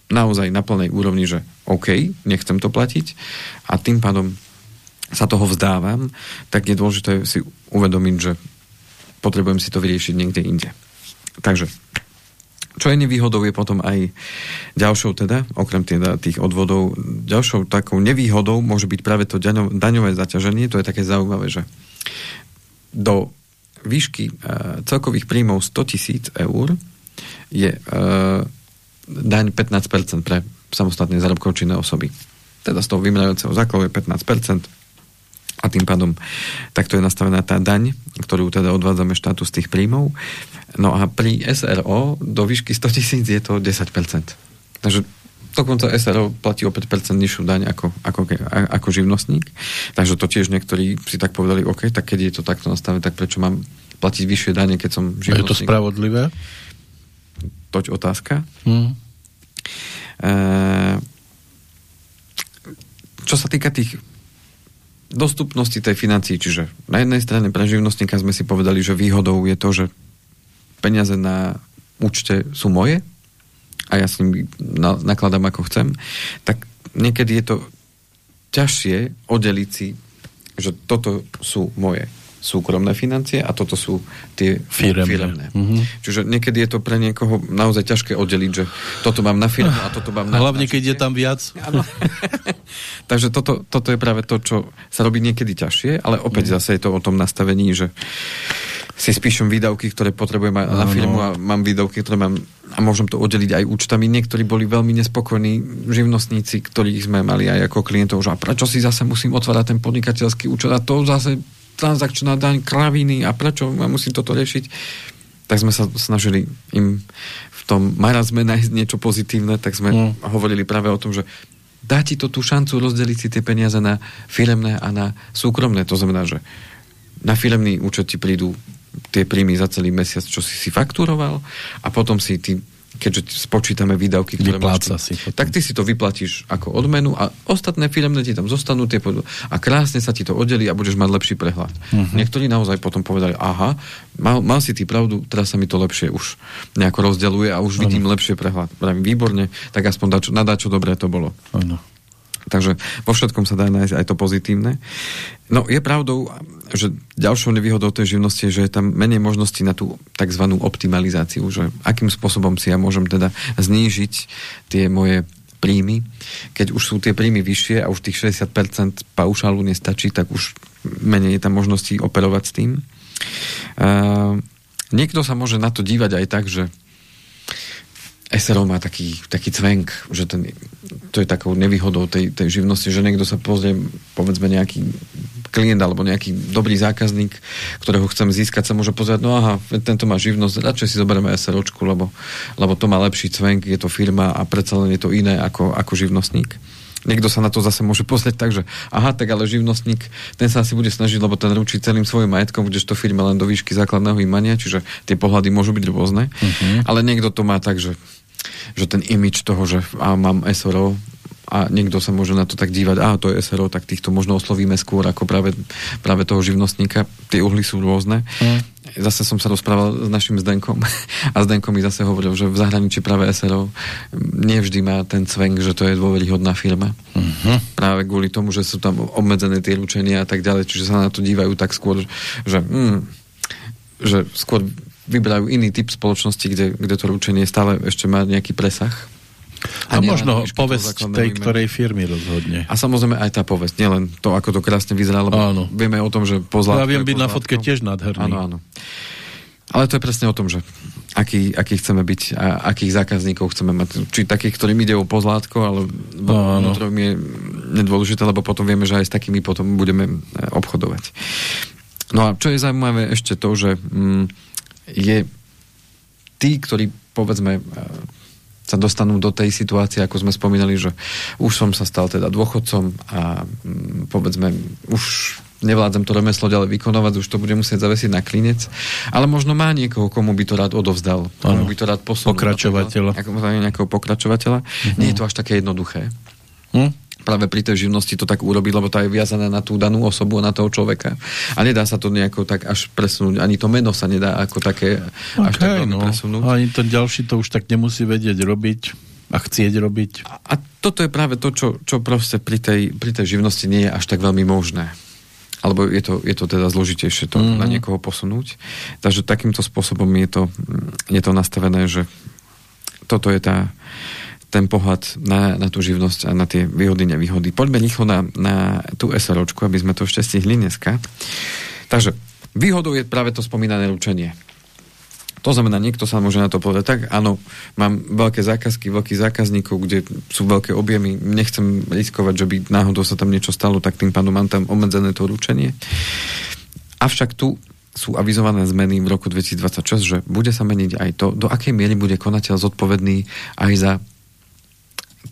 naozaj na plnej úrovni, že OK, nechcem to platiť a tým pádom sa toho vzdávam, tak je dôležité si uvedomiť, že potrebujem si to vyriešiť niekde inde. Takže čo je nevýhodou je potom aj ďalšou teda, okrem teda tých odvodov, ďalšou takou nevýhodou môže byť práve to daňo, daňové zaťaženie, to je také zaujímavé, že do výšky e, celkových príjmov 100 tisíc eur je e, daň 15% pre samostatné zárobkov činné osoby. Teda z toho vymerajúceho základu je 15%, a tým pádom takto je nastavená tá daň, ktorú teda odvádzame štátu z tých príjmov. No a pri SRO do výšky 100 tisíc je to 10%. Takže dokonca SRO platí o 5% nižšiu daň ako, ako, ako živnostník. Takže to tiež niektorí si tak povedali, OK, tak keď je to takto nastavené, tak prečo mám platiť vyššie dane, keď som živnostník? Je to spravodlivé? Toť otázka. Hmm. E, čo sa týka tých dostupnosti tej financií, čiže na jednej strane pre živnostníka sme si povedali, že výhodou je to, že peniaze na účte sú moje a ja s nimi na, nakladám ako chcem, tak niekedy je to ťažšie oddeliť si, že toto sú moje súkromné financie a toto sú tie firemné. firemné. Mhm. Čiže niekedy je to pre niekoho naozaj ťažké oddeliť, že toto mám na firmu a toto mám na... Hlavne, na keď je tam viac. Takže toto, toto je práve to, čo sa robí niekedy ťažšie, ale opäť Mhm. zase je to o tom nastavení, že si spíšem výdavky, ktoré potrebujem aj na firmu a mám výdavky, ktoré mám a môžem to oddeliť aj účtami. Niektorí boli veľmi nespokojní živnostníci, ktorých sme mali aj ako klientov, že a prečo si zase musím otvárať ten podnikateľský účet a to zase transakčná daň kraviny a prečo ja musím toto riešiť. Tak sme sa snažili im v tom marazme nájsť niečo pozitívne, tak sme Mm. hovorili práve o tom, že dá ti to tú šancu rozdeliť si tie peniaze na firemné a na súkromné. To znamená, že na firemný účet ti prídu tie príjmy za celý mesiac, čo si si fakturoval a potom si ty keďže spočítame výdavky, ktoré Vypláca máš, si potom. tak ty si to vyplatíš ako odmenu a ostatné firemné ti tam zostanú tie pôjdu a krásne sa ti to oddelí a budeš mať lepší prehľad. Mhm. Niektorí naozaj potom povedali, aha, mal, mal si ty pravdu, teraz sa mi to lepšie už nejako rozdeluje a už vidím lepšie prehľad. Výborne, tak aspoň dačo, na dačo dobré to bolo. Áno. Takže vo všetkom sa dá nájsť aj to pozitívne. No je pravdou, že ďalšou nevýhodou tej živnosti je, že je tam menej možností na tú tzv. optimalizáciu, že akým spôsobom si ja môžem teda znížiť tie moje príjmy. Keď už sú tie príjmy vyššie a už tých 60% paušálu nestačí, tak už menej je tam možností operovať s tým. Uh, niekto sa môže na to dívať aj tak, že SRO má taký, taký cvenk, že ten, to je takou nevýhodou tej, tej živnosti, že niekto sa pozrie, povedzme nejaký klient alebo nejaký dobrý zákazník, ktorého chcem získať, sa môže pozrieť, no aha, tento má živnosť, radšej si zoberieme SROčku, lebo, lebo to má lepší cvenk, je to firma a predsa len je to iné ako, ako živnostník. Niekto sa na to zase môže pozrieť tak, že aha, tak ale živnostník, ten sa asi bude snažiť, lebo ten ručí celým svojim majetkom, kdežto firma len do výšky základného imania, čiže tie pohľady môžu byť rôzne. Mhm. Ale niekto to má tak, že, že ten imič toho, že a mám SRO a niekto sa môže na to tak dívať, a to je SRO, tak týchto možno oslovíme skôr ako práve, práve toho živnostníka. Tie uhly sú rôzne. Mm. Zase som sa rozprával s našim Zdenkom a Zdenko mi zase hovoril, že v zahraničí práve SRO nevždy má ten cvenk, že to je dôveryhodná firma. Mhm. Práve kvôli tomu, že sú tam obmedzené tie ručenia a tak ďalej, čiže sa na to dívajú tak skôr, že, mm, že skôr vyberajú iný typ spoločnosti, kde, kde to ručenie stále ešte má nejaký presah. A, nielen možno povesť tej, imena. ktorej firmy rozhodne. A samozrejme aj tá povesť, nielen to, ako to krásne vyzerá, lebo Áno. vieme o tom, že pozlátko Ja viem byť na fotke tiež nádherný. Áno, áno. Ale to je presne o tom, že aký, aký chceme byť a akých zákazníkov chceme mať. Či takých, ktorým ide o pozlátko, ale vnútrom je nedôležité, lebo potom vieme, že aj s takými potom budeme e, obchodovať. No a čo je zaujímavé ešte to, že mm, je tí, ktorí povedzme e, sa dostanú do tej situácie, ako sme spomínali, že už som sa stal teda dôchodcom a mm, povedzme už nevládzem to remeslo ďalej vykonovať, už to bude musieť zavesiť na klinec, ale možno má niekoho, komu by to rád odovzdal, komu Áno. by to rád posunul. Pokračovateľa. Ako nejakého pokračovateľa. Mhm. Nie je to až také jednoduché. Hm? Práve pri tej živnosti to tak urobiť, lebo tá je viazaná na tú danú osobu a na toho človeka. A nedá sa to nejako tak až presunúť. Ani to meno sa nedá ako také až Okay, tak veľmi no. presunúť. Ani ten ďalší to už tak nemusí vedieť robiť a chcieť robiť. A toto je práve to, čo, čo proste pri tej, pri tej živnosti nie je až tak veľmi možné. Alebo je to, je to teda zložitejšie to mm. na niekoho posunúť. Takže takýmto spôsobom je to, je to nastavené, že toto je tá, ten pohľad na, na tú živnosť a na tie výhody, nevýhody. Poďme rýchlo na, na tú SROčku, aby sme to ešte stihli dneska. Takže výhodou je práve to spomínané ručenie. To znamená, niekto sa môže na to povedať, tak áno, mám veľké zákazky, veľkých zákazníkov, kde sú veľké objemy, nechcem riskovať, že by náhodou sa tam niečo stalo, tak tým pádom mám tam obmedzené to ručenie. Avšak tu sú avizované zmeny v roku 2026, že bude sa meniť aj to, do akej miery bude konateľ zodpovedný aj za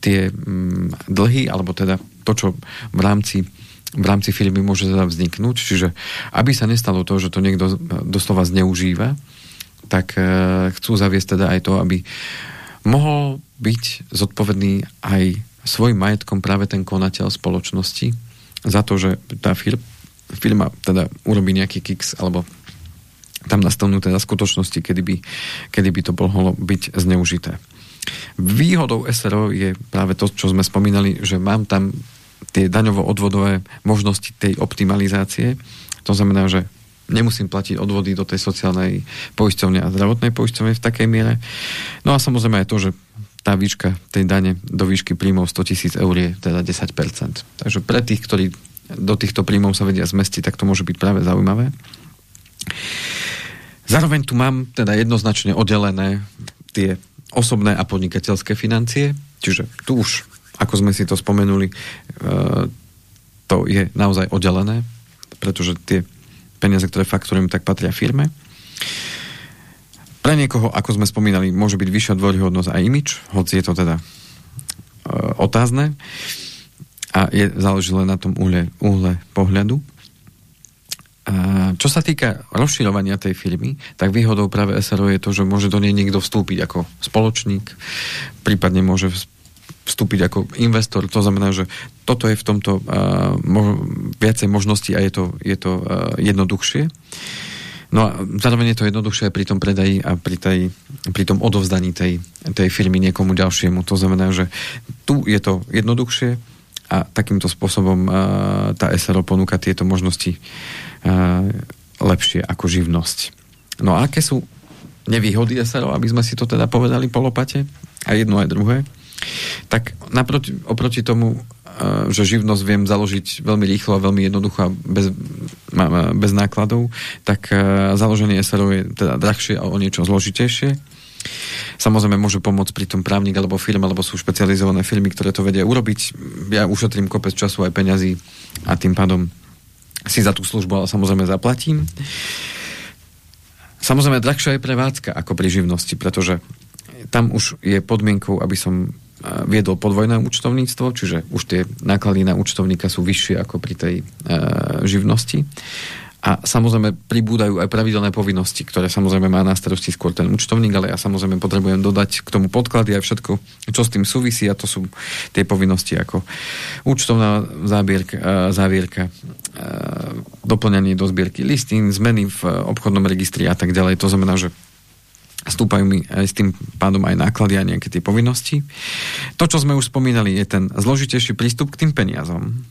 tie mm, dlhy, alebo teda to, čo v rámci v rámci firmy môže teda vzniknúť. Čiže aby sa nestalo to, že to niekto doslova zneužíva, tak e, chcú zaviesť teda aj to, aby mohol byť zodpovedný aj svojim majetkom práve ten konateľ spoločnosti za to, že tá fir- firma teda urobí nejaký kiks alebo tam nastanú teda skutočnosti, kedy by, kedy by to mohlo byť zneužité. Výhodou SRO je práve to, čo sme spomínali, že mám tam tie daňovo-odvodové možnosti tej optimalizácie. To znamená, že nemusím platiť odvody do tej sociálnej poisťovne a zdravotnej poisťovne v takej miere. No a samozrejme aj to, že tá výška tej dane do výšky príjmov 100 tisíc eur je teda 10%. Takže pre tých, ktorí do týchto príjmov sa vedia zmestiť, tak to môže byť práve zaujímavé. Zároveň tu mám teda jednoznačne oddelené tie osobné a podnikateľské financie, čiže tu už, ako sme si to spomenuli, e, to je naozaj oddelené, pretože tie peniaze, ktoré fakturujem, tak patria firme. Pre niekoho, ako sme spomínali, môže byť vyššia dôlehodnosť a imič, hoci je to teda e, otázne a je, záleží na tom uhle, uhle pohľadu. A čo sa týka rozširovania tej firmy, tak výhodou práve SRO je to, že môže do nej niekto vstúpiť ako spoločník, prípadne môže vstúpiť ako investor. To znamená, že toto je v tomto uh, mo- viacej možností a je to, je to uh, jednoduchšie. No a zároveň je to jednoduchšie pri tom predaji a pri, tej, pri tom odovzdaní tej, tej firmy niekomu ďalšiemu. To znamená, že tu je to jednoduchšie a takýmto spôsobom uh, tá SRO ponúka tieto možnosti uh, lepšie ako živnosť. No a aké sú nevýhody SRO, aby sme si to teda povedali po lopate? A jedno aj druhé. Tak naproti, oproti tomu, uh, že živnosť viem založiť veľmi rýchlo a veľmi jednoducho a bez, bez nákladov, tak založenie SRO je teda drahšie a o niečo zložitejšie. Samozrejme môže pomôcť pri tom právnik alebo firma, alebo sú špecializované firmy, ktoré to vedia urobiť. Ja ušetrím kopec času aj peňazí a tým pádom si za tú službu ale samozrejme zaplatím. Samozrejme, drahšia je prevádzka ako pri živnosti, pretože tam už je podmienkou, aby som viedol podvojné účtovníctvo, čiže už tie náklady na účtovníka sú vyššie ako pri tej e, živnosti. A samozrejme pribúdajú aj pravidelné povinnosti, ktoré samozrejme má na starosti skôr ten účtovník, ale ja samozrejme potrebujem dodať k tomu podklady aj všetko, čo s tým súvisí a to sú tie povinnosti ako účtovná zábierka, závierka, doplňanie do zbierky listín, zmeny v obchodnom registri a tak ďalej. To znamená, že stúpajú mi aj s tým pádom aj náklady a nejaké tie povinnosti. To, čo sme už spomínali, je ten zložitejší prístup k tým peniazom.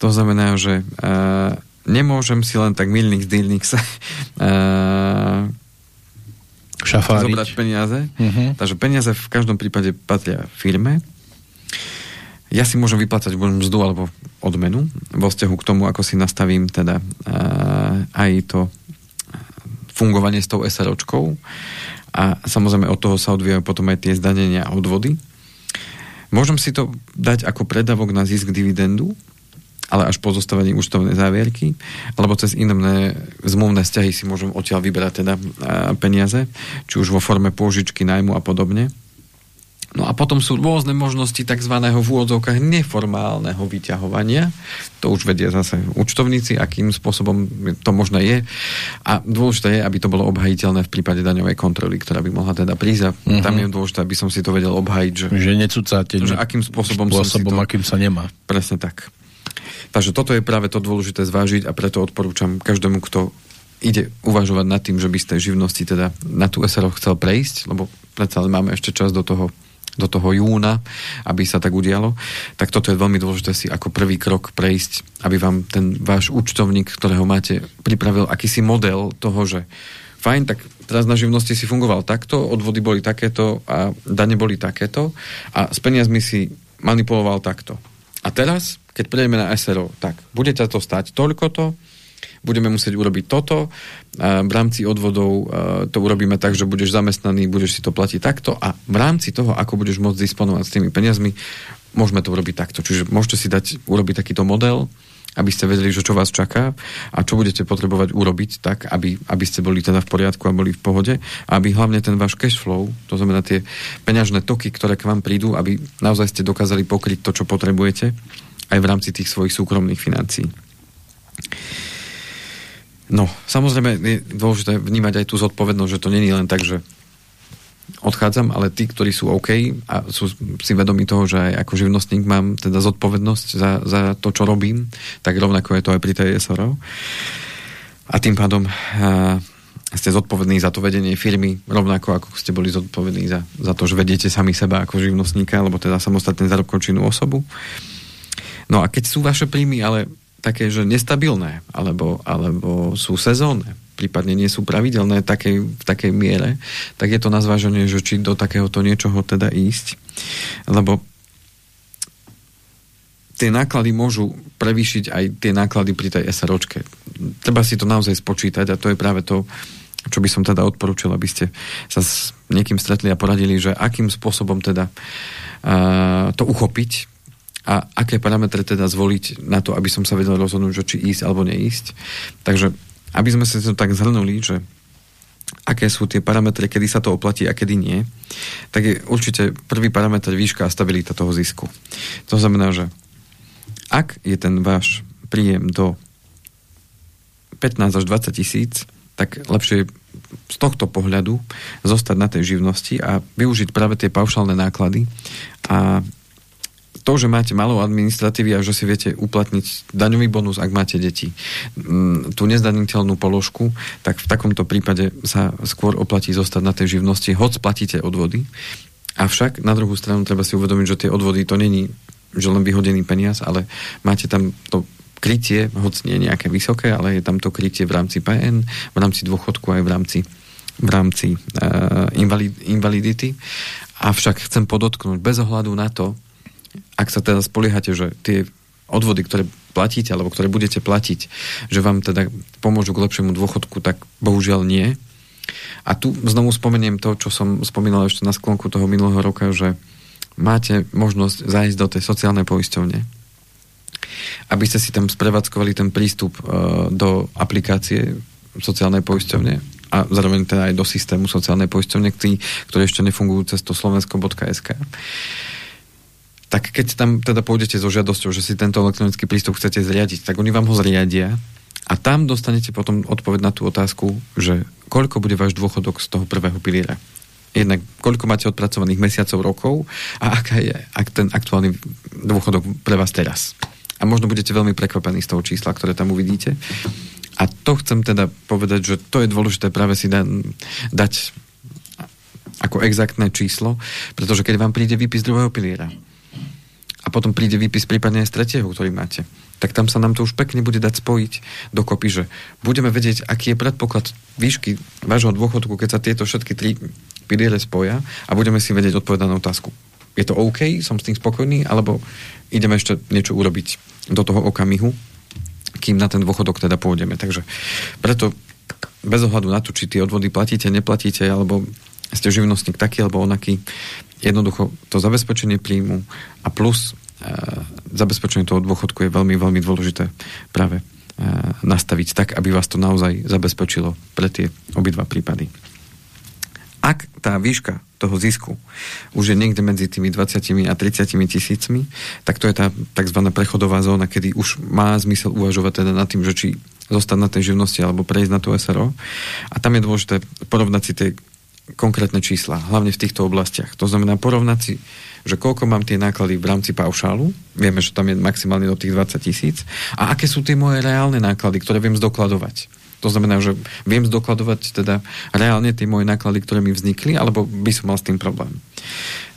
To znamená, že uh, nemôžem si len tak milník z dýlnik sa uh, Šafáriť. zobrať peniaze. Mhm. Takže peniaze v každom prípade patria firme. Ja si môžem vyplácať buď mzdu alebo odmenu vo vzťahu k tomu, ako si nastavím teda uh, aj to fungovanie s tou SROčkou a samozrejme od toho sa odvíjajú potom aj tie zdanenia a odvody. Môžem si to dať ako predavok na zisk dividendu, ale až po zostavení účtovnej závierky, alebo cez iné zmluvné vzťahy si môžem odtiaľ vyberať teda a, peniaze, či už vo forme pôžičky, nájmu a podobne. No a potom sú rôzne možnosti tzv. v úvodzovkách neformálneho vyťahovania. To už vedia zase účtovníci, akým spôsobom to možné je. A dôležité je, aby to bolo obhajiteľné v prípade daňovej kontroly, ktorá by mohla teda prísť. A Mhm. tam je dôležité, aby som si to vedel obhajiť, že, Že necúcate že akým spôsobom, som si spôsobom to... akým sa nemá. Presne tak. Takže toto je práve to dôležité zvážiť a preto odporúčam každému, kto ide uvažovať nad tým, že by z tej živnosti teda na tú SRO chcel prejsť, lebo predsa máme ešte čas do toho do toho júna, aby sa tak udialo, tak toto je veľmi dôležité si ako prvý krok prejsť, aby vám ten váš účtovník, ktorého máte, pripravil akýsi model toho, že fajn, tak teraz na živnosti si fungoval takto, odvody boli takéto a dane boli takéto a s peniazmi si manipuloval takto. A teraz, keď prejdeme na SRO, tak bude ťa to stať toľko to, budeme musieť urobiť toto, v rámci odvodov to urobíme tak, že budeš zamestnaný, budeš si to platiť takto a v rámci toho, ako budeš môcť disponovať s tými peniazmi, môžeme to urobiť takto. Čiže môžete si dať urobiť takýto model, aby ste vedeli, že čo vás čaká a čo budete potrebovať urobiť tak, aby, aby ste boli teda v poriadku a boli v pohode aby hlavne ten váš cash flow, to znamená tie peňažné toky, ktoré k vám prídu, aby naozaj ste dokázali pokryť to, čo potrebujete aj v rámci tých svojich súkromných financií. No, samozrejme je dôležité vnímať aj tú zodpovednosť, že to není len tak, že odchádzam, ale tí, ktorí sú OK a sú si vedomi toho, že aj ako živnostník mám teda zodpovednosť za, za to, čo robím, tak rovnako je to aj pri tej SRO. A tým pádom a, ste zodpovední za to vedenie firmy, rovnako ako ste boli zodpovední za, za to, že vediete sami seba ako živnostníka, alebo teda samostatne zárobkov činnú osobu. No a keď sú vaše príjmy ale také, že nestabilné, alebo, alebo sú sezónne, prípadne nie sú pravidelné takej, v takej miere, tak je to na zváženie, že či do takéhoto niečoho teda ísť. Lebo tie náklady môžu prevýšiť aj tie náklady pri tej SROčke. Treba si to naozaj spočítať a to je práve to, čo by som teda odporúčil, aby ste sa s niekým stretli a poradili, že akým spôsobom teda uh, to uchopiť a aké parametre teda zvoliť na to, aby som sa vedel rozhodnúť, že či ísť alebo neísť. Takže aby sme si to tak zhrnuli, že aké sú tie parametre, kedy sa to oplatí a kedy nie, tak je určite prvý parameter výška a stabilita toho zisku. To znamená, že ak je ten váš príjem do 15 až 20 tisíc, tak lepšie z tohto pohľadu zostať na tej živnosti a využiť práve tie paušálne náklady a to, že máte malú administratívy a že si viete uplatniť daňový bonus, ak máte deti, mm, tú nezdaniteľnú položku, tak v takomto prípade sa skôr oplatí zostať na tej živnosti, hoď splatíte odvody. Avšak na druhú stranu treba si uvedomiť, že tie odvody to není že len vyhodený peniaz, ale máte tam to krytie, hoď nie nejaké vysoké, ale je tam to krytie v rámci PN, v rámci dôchodku aj v rámci, v rámci uh, invalid, invalidity. Avšak chcem podotknúť, bez ohľadu na to, ak sa teda spoliehate, že tie odvody, ktoré platíte, alebo ktoré budete platiť, že vám teda pomôžu k lepšiemu dôchodku, tak bohužiaľ nie. A tu znovu spomeniem to, čo som spomínal ešte na sklonku toho minulého roka, že máte možnosť zájsť do tej sociálnej poisťovne, aby ste si tam sprevádzkovali ten prístup uh, do aplikácie sociálnej poisťovne a zároveň teda aj do systému sociálnej poisťovne, tí, ktoré ešte nefungujú cez to slovensko.sk tak keď tam teda pôjdete so žiadosťou, že si tento elektronický prístup chcete zriadiť, tak oni vám ho zriadia a tam dostanete potom odpoveď na tú otázku, že koľko bude váš dôchodok z toho prvého piliera. Jednak koľko máte odpracovaných mesiacov, rokov a aká je ak ten aktuálny dôchodok pre vás teraz. A možno budete veľmi prekvapení z toho čísla, ktoré tam uvidíte. A to chcem teda povedať, že to je dôležité práve si da, dať ako exaktné číslo, pretože keď vám príde výpis druhého piliera, a potom príde výpis prípadne aj z tretieho, ktorý máte, tak tam sa nám to už pekne bude dať spojiť dokopy, že budeme vedieť, aký je predpoklad výšky vášho dôchodku, keď sa tieto všetky tri piliere spoja a budeme si vedieť odpovedať na otázku. Je to OK, som s tým spokojný, alebo ideme ešte niečo urobiť do toho okamihu, kým na ten dôchodok teda pôjdeme. Takže preto bez ohľadu na to, či tie odvody platíte, neplatíte, alebo ste živnostník taký alebo onaký, jednoducho to zabezpečenie príjmu a plus e, zabezpečenie toho dôchodku je veľmi, veľmi dôležité práve e, nastaviť tak, aby vás to naozaj zabezpečilo pre tie obidva prípady. ak tá výška toho zisku už je niekde medzi tými 20 a 30 tisícmi, tak to je tá tzv. prechodová zóna, kedy už má zmysel uvažovať teda nad tým, že či zostať na tej živnosti alebo prejsť na to SRO. A tam je dôležité porovnať si tie konkrétne čísla, hlavne v týchto oblastiach. To znamená porovnať si, že koľko mám tie náklady v rámci paušálu, vieme, že tam je maximálne do tých 20 tisíc, a aké sú tie moje reálne náklady, ktoré viem zdokladovať. To znamená, že viem zdokladovať teda reálne tie moje náklady, ktoré mi vznikli, alebo by som mal s tým problém.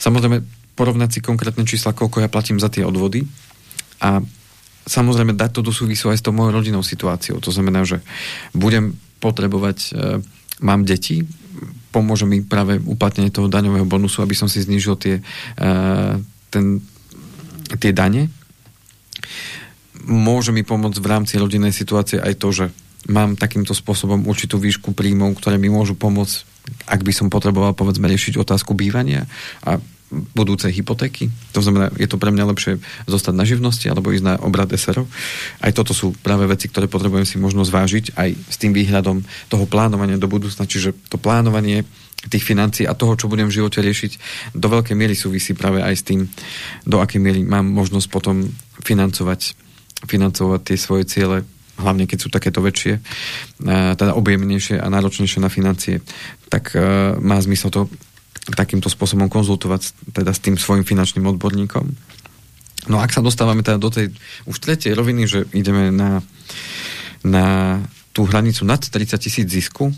Samozrejme, porovnať si konkrétne čísla, koľko ja platím za tie odvody a samozrejme dať to do súvisu aj s tou mojou rodinnou situáciou. To znamená, že budem potrebovať, e, mám deti, pomôže mi práve uplatnenie toho daňového bonusu, aby som si znížil tie, e, ten, tie dane. Môže mi pomôcť v rámci rodinnej situácie aj to, že mám takýmto spôsobom určitú výšku príjmov, ktoré mi môžu pomôcť, ak by som potreboval povedzme riešiť otázku bývania a budúcej hypotéky. To znamená, je to pre mňa lepšie zostať na živnosti alebo ísť na obrad SRO. Aj toto sú práve veci, ktoré potrebujem si možno zvážiť aj s tým výhľadom toho plánovania do budúcna. Čiže to plánovanie tých financií a toho, čo budem v živote riešiť, do veľkej miery súvisí práve aj s tým, do akej miery mám možnosť potom financovať, financovať tie svoje ciele hlavne keď sú takéto väčšie, teda objemnejšie a náročnejšie na financie, tak e, má zmysel to takýmto spôsobom konzultovať teda s tým svojim finančným odborníkom. No ak sa dostávame teda do tej už tretej roviny, že ideme na, na tú hranicu nad 30 tisíc zisku,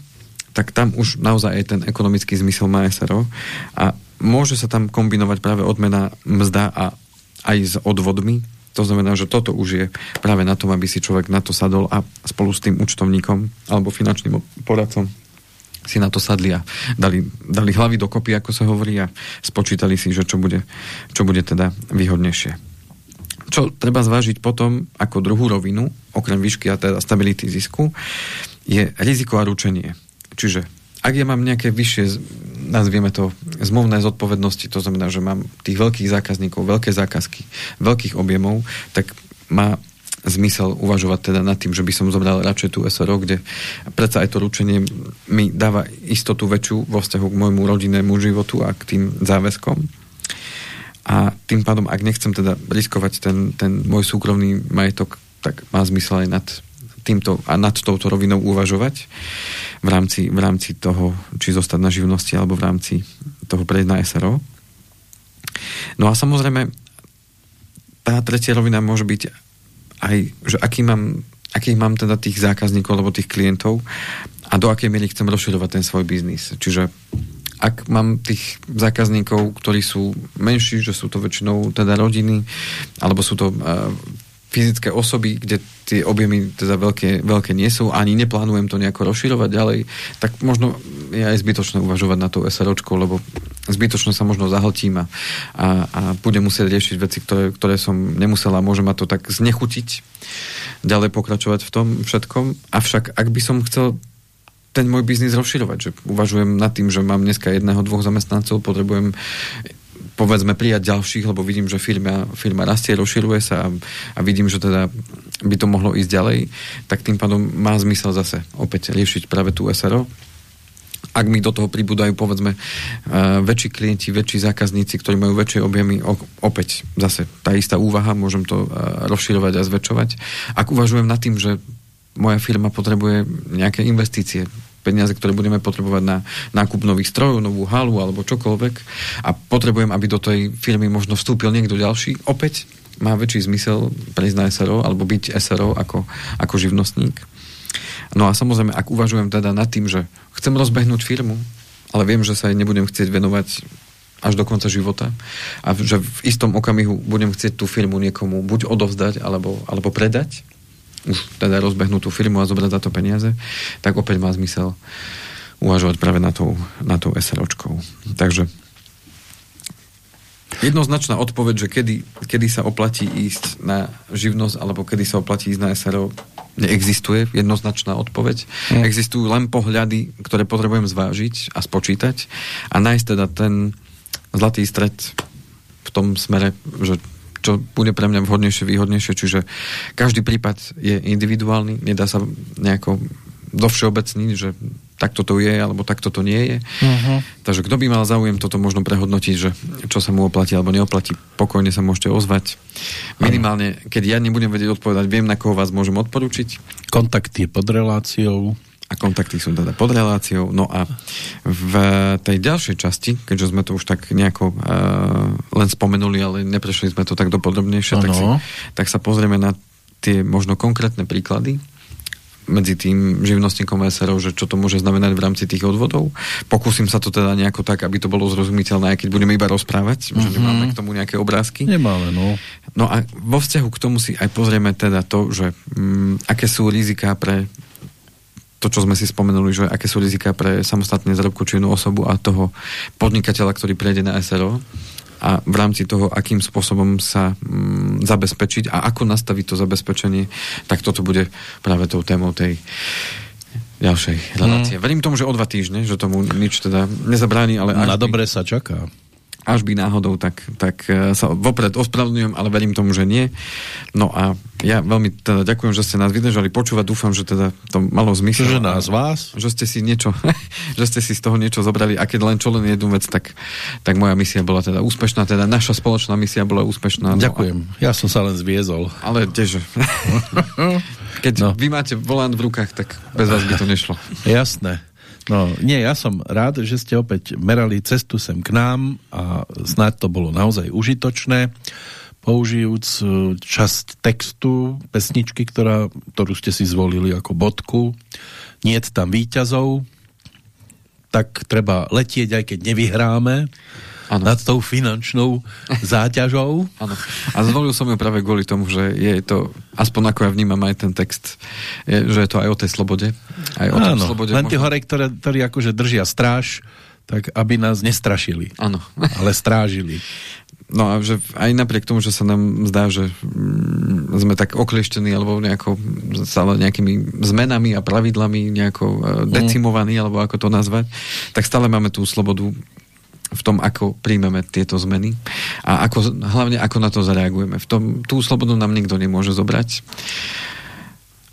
tak tam už naozaj je ten ekonomický zmysel má SRO a môže sa tam kombinovať práve odmena mzda a aj s odvodmi, to znamená, že toto už je práve na tom, aby si človek na to sadol a spolu s tým účtovníkom alebo finančným poradcom si na to sadli a dali, dali hlavy dokopy, ako sa hovorí a spočítali si, že čo bude, čo bude teda výhodnejšie. Čo treba zvážiť potom ako druhú rovinu, okrem výšky a teda stability zisku, je riziko a ručenie. Čiže ak ja mám nejaké vyššie, nazvieme to, zmluvné zodpovednosti, to znamená, že mám tých veľkých zákazníkov, veľké zákazky, veľkých objemov, tak má zmysel uvažovať teda nad tým, že by som zobral radšej tú SRO, kde predsa aj to ručenie mi dáva istotu väčšiu vo vzťahu k môjmu rodinnému životu a k tým záväzkom. A tým pádom, ak nechcem teda riskovať ten, ten môj súkromný majetok, tak má zmysel aj nad týmto a nad touto rovinou uvažovať v rámci, v rámci toho, či zostať na živnosti alebo v rámci toho prejsť na SRO. No a samozrejme, tá tretia rovina môže byť aj, že aký mám, akých mám teda tých zákazníkov alebo tých klientov a do akej miery chcem rozširovať ten svoj biznis. Čiže ak mám tých zákazníkov, ktorí sú menší, že sú to väčšinou teda rodiny, alebo sú to uh, fyzické osoby, kde tie objemy teda veľké, veľké nie sú, ani neplánujem to nejako rozširovať ďalej, tak možno je aj zbytočné uvažovať na tú SROčku, lebo zbytočne sa možno zahltím a, a, a budem musieť riešiť veci, ktoré, ktoré som nemusela môže ma to tak znechutiť ďalej pokračovať v tom všetkom. Avšak ak by som chcel ten môj biznis rozširovať, že uvažujem nad tým, že mám dneska jedného, dvoch zamestnancov, potrebujem povedzme prijať ďalších, lebo vidím, že firma, firma rastie, rozširuje sa a, a vidím, že teda by to mohlo ísť ďalej, tak tým pádom má zmysel zase opäť riešiť práve tú SRO. Ak mi do toho pribúdajú povedzme uh, väčší klienti, väčší zákazníci, ktorí majú väčšie objemy, opäť zase tá istá úvaha, môžem to uh, rozširovať a zväčšovať. Ak uvažujem nad tým, že moja firma potrebuje nejaké investície, peniaze, ktoré budeme potrebovať na nákup nových strojov, novú halu alebo čokoľvek a potrebujem, aby do tej firmy možno vstúpil niekto ďalší, opäť má väčší zmysel prejsť na SRO alebo byť SRO ako, ako živnostník. No a samozrejme, ak uvažujem teda nad tým, že chcem rozbehnúť firmu, ale viem, že sa jej nebudem chcieť venovať až do konca života a že v istom okamihu budem chcieť tú firmu niekomu buď odovzdať alebo, alebo predať, už teda rozbehnú tú firmu a zobrať za to peniaze, tak opäť má zmysel uvažovať práve na tou, na tou SROčkou. Takže jednoznačná odpoveď, že kedy, kedy sa oplatí ísť na živnosť alebo kedy sa oplatí ísť na SRO, neexistuje jednoznačná odpoveď. Mm. Existujú len pohľady, ktoré potrebujem zvážiť a spočítať a nájsť teda ten zlatý stred v tom smere, že čo bude pre mňa vhodnejšie, výhodnejšie. Čiže každý prípad je individuálny, nedá sa nejako dovšeobecniť, že takto to je, alebo takto to nie je. Uh-huh. Takže kto by mal záujem toto možno prehodnotiť, že čo sa mu oplatí alebo neoplatí, pokojne sa môžete ozvať. Minimálne, keď ja nebudem vedieť odpovedať, viem, na koho vás môžem odporučiť. Kontakty pod reláciou. A kontakty sú teda pod reláciou. No a v tej ďalšej časti, keďže sme to už tak nejako uh, len spomenuli, ale neprešli sme to tak dopodrobnejšie, tak, si, tak sa pozrieme na tie možno konkrétne príklady medzi tým živnostníkom SRO, že čo to môže znamenať v rámci tých odvodov. Pokúsim sa to teda nejako tak, aby to bolo zrozumiteľné, aj keď budeme iba rozprávať, mm-hmm. že Mhm. nemáme k tomu nejaké obrázky. Nemáme, no. No a vo vzťahu k tomu si aj pozrieme teda to, že mm, aké sú riziká pre to, čo sme si spomenuli, že aké sú rizika pre samostatne zárobku činnú osobu a toho podnikateľa, ktorý prejde na SRO a v rámci toho, akým spôsobom sa mm, zabezpečiť a ako nastaviť to zabezpečenie, tak toto bude práve tou témou tej ďalšej relácie. Mm. Verím tomu, že o dva týždne, že tomu nič teda nezabráni, ale Na by, dobre sa čaká. Až by náhodou, tak, tak eh, sa vopred ospravedlňujem, ale verím tomu, že nie. No a ja veľmi teda ďakujem, že ste nás vydržali počúvať. Dúfam, že teda to malo zmysel. Čože nás, vás? Že ste si niečo, že ste si z toho niečo zobrali a keď len čo len jednu vec, tak, tak moja misia bola teda úspešná, teda naša spoločná misia bola úspešná. No Ďakujem. Ja som sa len zviezol. A, ale tieže. keď no. vy máte volant v rukách, tak bez vás by to nešlo. Jasné. No, nie, ja som rád, že ste opäť merali cestu sem k nám a snáď to bolo naozaj užitočné, použijúc e, časť textu pesničky, ktorá, ktorú ste si zvolili ako bodku. Nie tam výťazov, tak treba letieť, aj keď nevyhráme Áno. nad tou finančnou záťažou. Áno. A zvolil som ju práve kvôli tomu, že je to, aspoň ako ja vnímam aj ten text, je, že je to aj o tej slobode. Aj o Áno, slobode. len tie možno- hore, ktoré, ktorí akože držia stráž, tak aby nás nestrašili, Áno. ale strážili. No a že aj napriek tomu, že sa nám zdá, že mm, sme tak okliešťení alebo nejako stále nejakými zmenami a pravidlami nejako e, decimovaní, alebo ako to nazvať, tak stále máme tú slobodu v tom, ako príjmeme tieto zmeny a ako, hlavne ako na to zareagujeme. V tom, tú slobodu nám nikto nemôže zobrať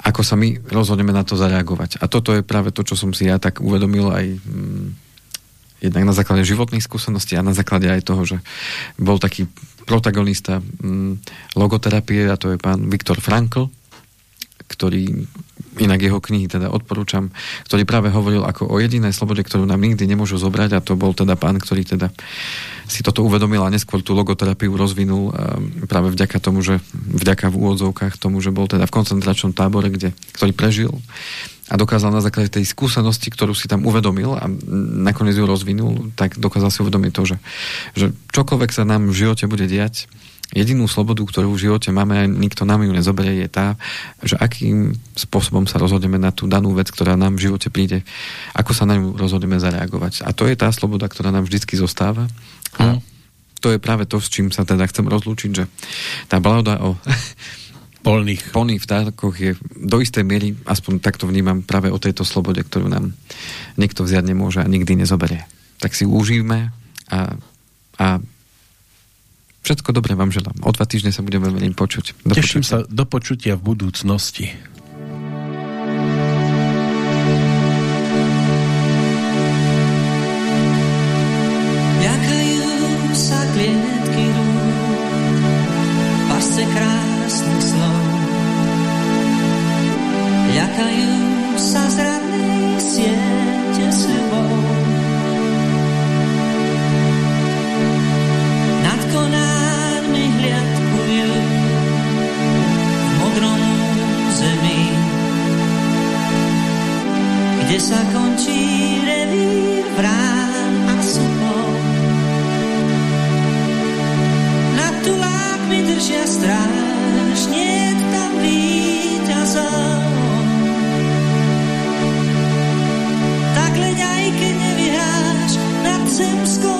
ako sa my rozhodneme na to zareagovať. A toto je práve to, čo som si ja tak uvedomil aj mm, jednak na základe životných skúseností a na základe aj toho, že bol taký protagonista mm, logoterapie a to je pán Viktor Frankl, ktorý, inak jeho knihy teda odporúčam, ktorý práve hovoril ako o jedinej slobode, ktorú nám nikdy nemôžu zobrať a to bol teda pán, ktorý teda si toto uvedomil a neskôr tú logoterapiu rozvinul práve vďaka tomu, že vďaka v úvodzovkách tomu, že bol teda v koncentračnom tábore, kde, ktorý prežil a dokázal na základe tej skúsenosti, ktorú si tam uvedomil a nakoniec ju rozvinul, tak dokázal si uvedomiť to, že, že čokoľvek sa nám v živote bude diať, jedinú slobodu, ktorú v živote máme a nikto nám ju nezoberie, je tá, že akým spôsobom sa rozhodneme na tú danú vec, ktorá nám v živote príde, ako sa na ňu rozhodneme zareagovať. A to je tá sloboda, ktorá nám vždycky zostáva. A to je práve to, s čím sa teda chcem rozlúčiť, že tá balada o Polných. polných vtákoch je do istej miery, aspoň takto vnímam, práve o tejto slobode, ktorú nám nikto vziať nemôže a nikdy nezoberie. Tak si ju užijme a, a všetko dobré vám želám. O dva týždne sa budeme veľmi počuť. Do Teším počutia. sa do počutia v budúcnosti. Ľakajú sa klietky rúk, pasce krásny slov. Ľakajú sa z rannej siete sebou. Nad konármi kde sa končí revír vrán a sopov. Nad tulákmi držia stráž, nie tam víťazov. Tak leď aj keď nevyhráš nad zemskou